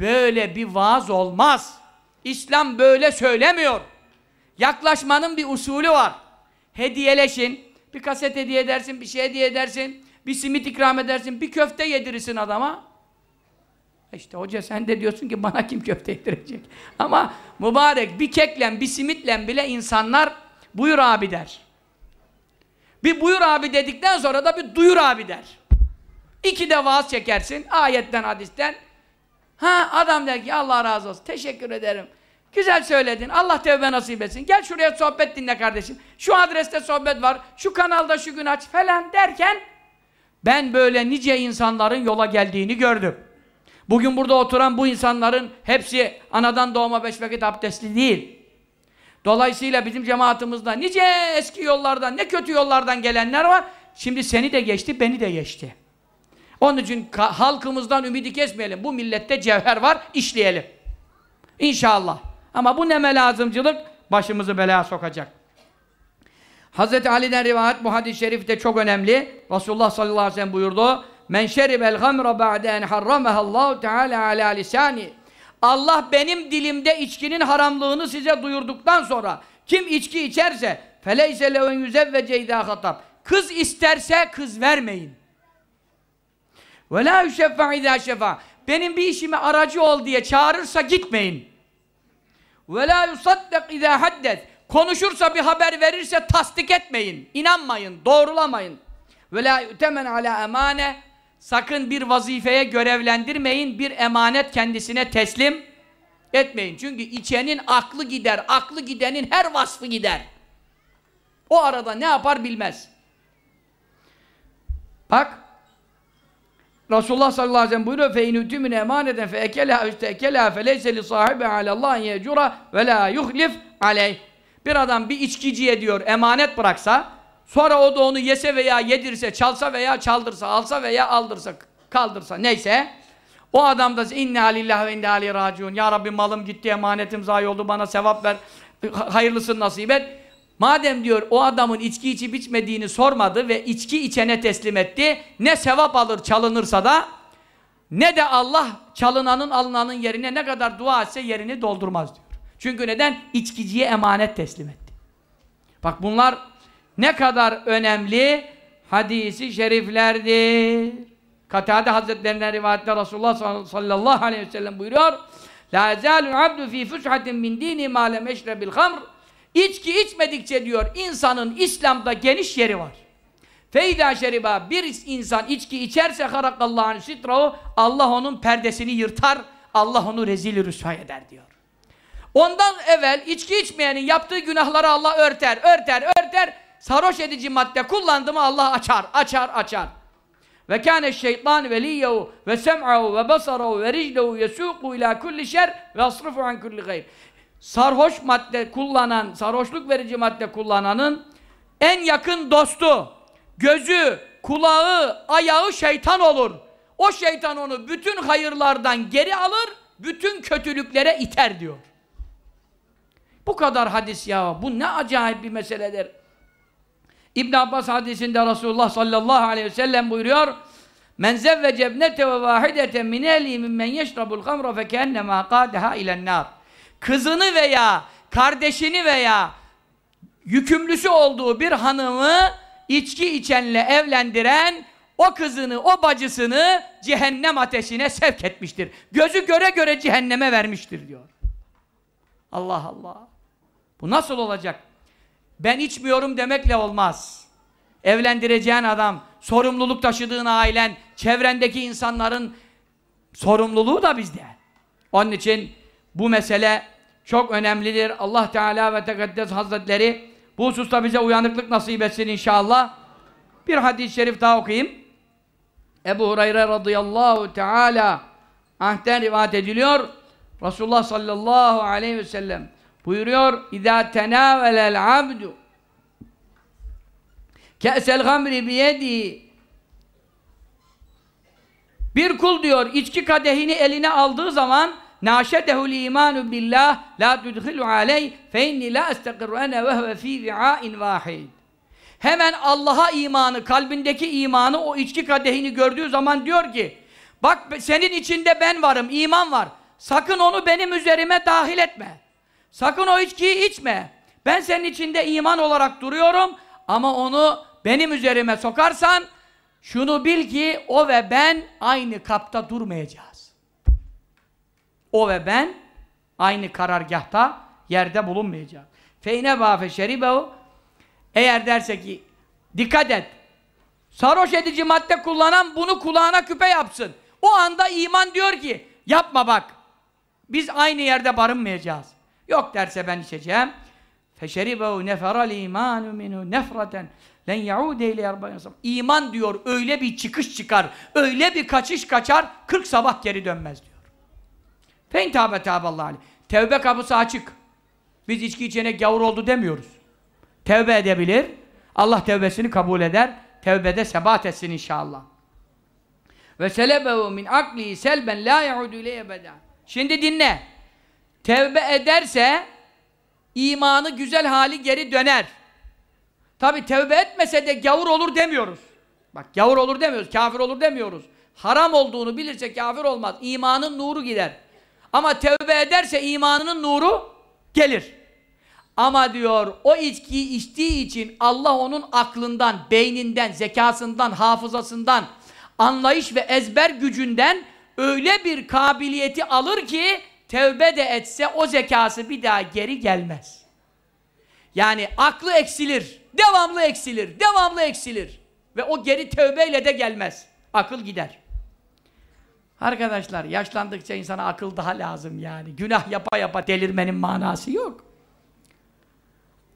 Böyle bir vaaz olmaz. İslam böyle söylemiyor. Yaklaşmanın bir usulü var. Hediyeleşin. Bir kaset hediye edersin, bir şey hediye edersin. Bir simit ikram edersin, bir köfte yedirirsin adama. İşte hoca sen de diyorsun ki bana kim köfte yedirecek? Ama mübarek bir kekle, bir simitle bile insanlar buyur abi der. Bir buyur abi dedikten sonra da bir duyur abi der. İki de vaaz çekersin, ayetten, hadisten. Ha adam der ki Allah razı olsun, teşekkür ederim. Güzel söyledin, Allah tevbe nasip etsin. Gel şuraya sohbet dinle kardeşim. Şu adreste sohbet var, şu kanalda şu gün aç falan derken ben böyle nice insanların yola geldiğini gördüm. Bugün burada oturan bu insanların hepsi anadan doğma beş vakit abdestli değil. Dolayısıyla bizim cemaatimizde nice eski yollardan, ne kötü yollardan gelenler var. Şimdi seni de geçti, beni de geçti. Onun için halkımızdan ümidi kesmeyelim. Bu millette cevher var, işleyelim. İnşallah. Ama bu neme lazımcılık başımızı belaya sokacak. Hz. Ali'den rivayet bu hadis-i şerif de çok önemli. Resulullah sallallahu aleyhi ve sellem buyurdu. Men şeribel gamra ba'de en harramahallahu teala ala lisani. Allah benim dilimde içkinin haramlığını size duyurduktan sonra kim içki içerse feleyse leven yüzevvece idâ hatab. Kız isterse kız vermeyin. Ve la yüşeffa idâ şefa. Benim bir işime aracı ol diye çağırırsa gitmeyin. Ve la yusaddak idâ haddet. Konuşursa bir haber verirse tasdik etmeyin. İnanmayın, doğrulamayın. Ve la yutemen ala emane. Sakın bir vazifeye görevlendirmeyin, bir emanet kendisine teslim etmeyin. Çünkü içenin aklı gider, aklı gidenin her vasfı gider. O arada ne yapar bilmez. Bak, Resulullah sallallahu aleyhi ve sellem buyuruyor fe inütü min emaneten fe ekela üstekela fe leyse li sahibi alallahi yecura ve la yuhlif aleyh. Bir adam bir içkiciye diyor emanet bıraksa sonra o da onu yese veya yedirse, çalsa veya çaldırsa, alsa veya aldırsa, kaldırsa neyse o adam da inna lillahi ve inna aleyhi raciun. Ya Rabbi malım gitti, emanetim zayi oldu, bana sevap ver, hayırlısını nasip et. Madem diyor o adamın içki içip içmediğini sormadı ve içki içene teslim etti, ne sevap alır çalınırsa da ne de Allah çalınanın alınanın yerine ne kadar dua etse yerini doldurmaz diyor. Çünkü neden? İçkiciye emanet teslim etti. Bak bunlar ne kadar önemli hadisi şeriflerdir. Katade Hazretlerinden rivayette Resulullah sallallahu aleyhi ve sellem buyuruyor La ezâlul abdu fî fushatin min dîni mâ lem eşrebil hamr İçki içmedikçe diyor insanın İslam'da geniş yeri var. Feyda şeriba bir insan içki içerse harakallahu sitrahu Allah onun perdesini yırtar. Allah onu rezil rüsva eder diyor. Ondan evvel içki içmeyenin yaptığı günahları Allah örter, örter, örter. Sarhoş edici madde kullandı mı Allah açar, açar, açar. Ve kâne şeytan veliyyehu ve sem'ahu ve basarahu ve riclehu yesûku ila kulli şer ve asrıfu an kulli gayb sarhoş madde kullanan, sarhoşluk verici madde kullananın en yakın dostu, gözü, kulağı, ayağı şeytan olur. O şeytan onu bütün hayırlardan geri alır, bütün kötülüklere iter diyor. Bu kadar hadis ya, bu ne acayip bir meseledir. İbn Abbas hadisinde Resulullah sallallahu aleyhi ve sellem buyuruyor, Men zevvece ebnete ve vahideten min ehli mimmen yeşrabul hamra fe keennema qadeha ilen nar kızını veya kardeşini veya yükümlüsü olduğu bir hanımı içki içenle evlendiren o kızını, o bacısını cehennem ateşine sevk etmiştir. Gözü göre göre cehenneme vermiştir diyor. Allah Allah. Bu nasıl olacak? Ben içmiyorum demekle olmaz. Evlendireceğin adam, sorumluluk taşıdığın ailen, çevrendeki insanların sorumluluğu da bizde. Onun için bu mesele çok önemlidir. Allah Teala ve Tekaddes Hazretleri bu hususta bize uyanıklık nasip etsin inşallah. Bir hadis-i şerif daha okuyayım. Ebu Hureyre radıyallahu teala ahden rivayet ediliyor. Resulullah sallallahu aleyhi ve sellem buyuruyor İzâ tenâvelel abdu ke'sel gamri biyedi bir kul diyor içki kadehini eline aldığı zaman naşedehul imanu billah la tudhilu aleyh fe inni la estekirru ene ve huve fi vi'ain vahid hemen Allah'a imanı kalbindeki imanı o içki kadehini gördüğü zaman diyor ki bak senin içinde ben varım iman var. Sakın onu benim üzerime dahil etme. Sakın o içkiyi içme. Ben senin içinde iman olarak duruyorum ama onu benim üzerime sokarsan şunu bil ki o ve ben aynı kapta durmayacağız. O ve ben aynı karargahta yerde bulunmayacağız. Feyne bafe şeribehu eğer derse ki dikkat et sarhoş edici madde kullanan bunu kulağına küpe yapsın. O anda iman diyor ki yapma bak biz aynı yerde barınmayacağız. Yok derse ben içeceğim. Feşeribehu neferal imanu minhu nefraten len yaude ile İman diyor öyle bir çıkış çıkar, öyle bir kaçış kaçar, 40 sabah geri dönmez diyor. Fein tâbe tâballahu aleyh. Tevbe kapısı açık. Biz içki içene gavur oldu demiyoruz. Tevbe edebilir. Allah tevbesini kabul eder. Tevbede sebat etsin inşallah. Ve selebehu min akli selben la yaudu ile ebeden. Şimdi dinle. Tevbe ederse imanı güzel hali geri döner. Tabi tevbe etmese de gavur olur demiyoruz. Bak gavur olur demiyoruz, kafir olur demiyoruz. Haram olduğunu bilirse kafir olmaz. İmanın nuru gider. Ama tevbe ederse imanının nuru gelir. Ama diyor o içkiyi içtiği için Allah onun aklından, beyninden, zekasından, hafızasından, anlayış ve ezber gücünden öyle bir kabiliyeti alır ki tevbe de etse o zekası bir daha geri gelmez. Yani aklı eksilir, devamlı eksilir, devamlı eksilir. Ve o geri tövbeyle de gelmez. Akıl gider. Arkadaşlar yaşlandıkça insana akıl daha lazım yani. Günah yapa yapa delirmenin manası yok.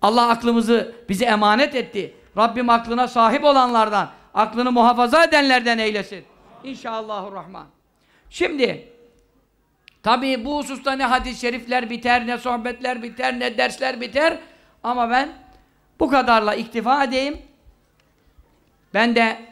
Allah aklımızı bize emanet etti. Rabbim aklına sahip olanlardan, aklını muhafaza edenlerden eylesin. İnşallahurrahman. Şimdi tabii bu hususta ne hadis-i şerifler biter, ne sohbetler biter, ne dersler biter. Ama ben bu kadarla iktifa edeyim. Ben de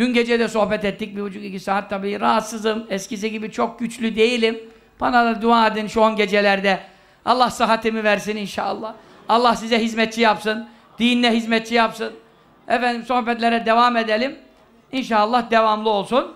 dün gece de sohbet ettik bir buçuk iki saat tabii rahatsızım. Eskisi gibi çok güçlü değilim. Bana da dua edin şu on gecelerde. Allah sıhhatimi versin inşallah. Allah size hizmetçi yapsın. Dinle hizmetçi yapsın. Efendim sohbetlere devam edelim. İnşallah devamlı olsun.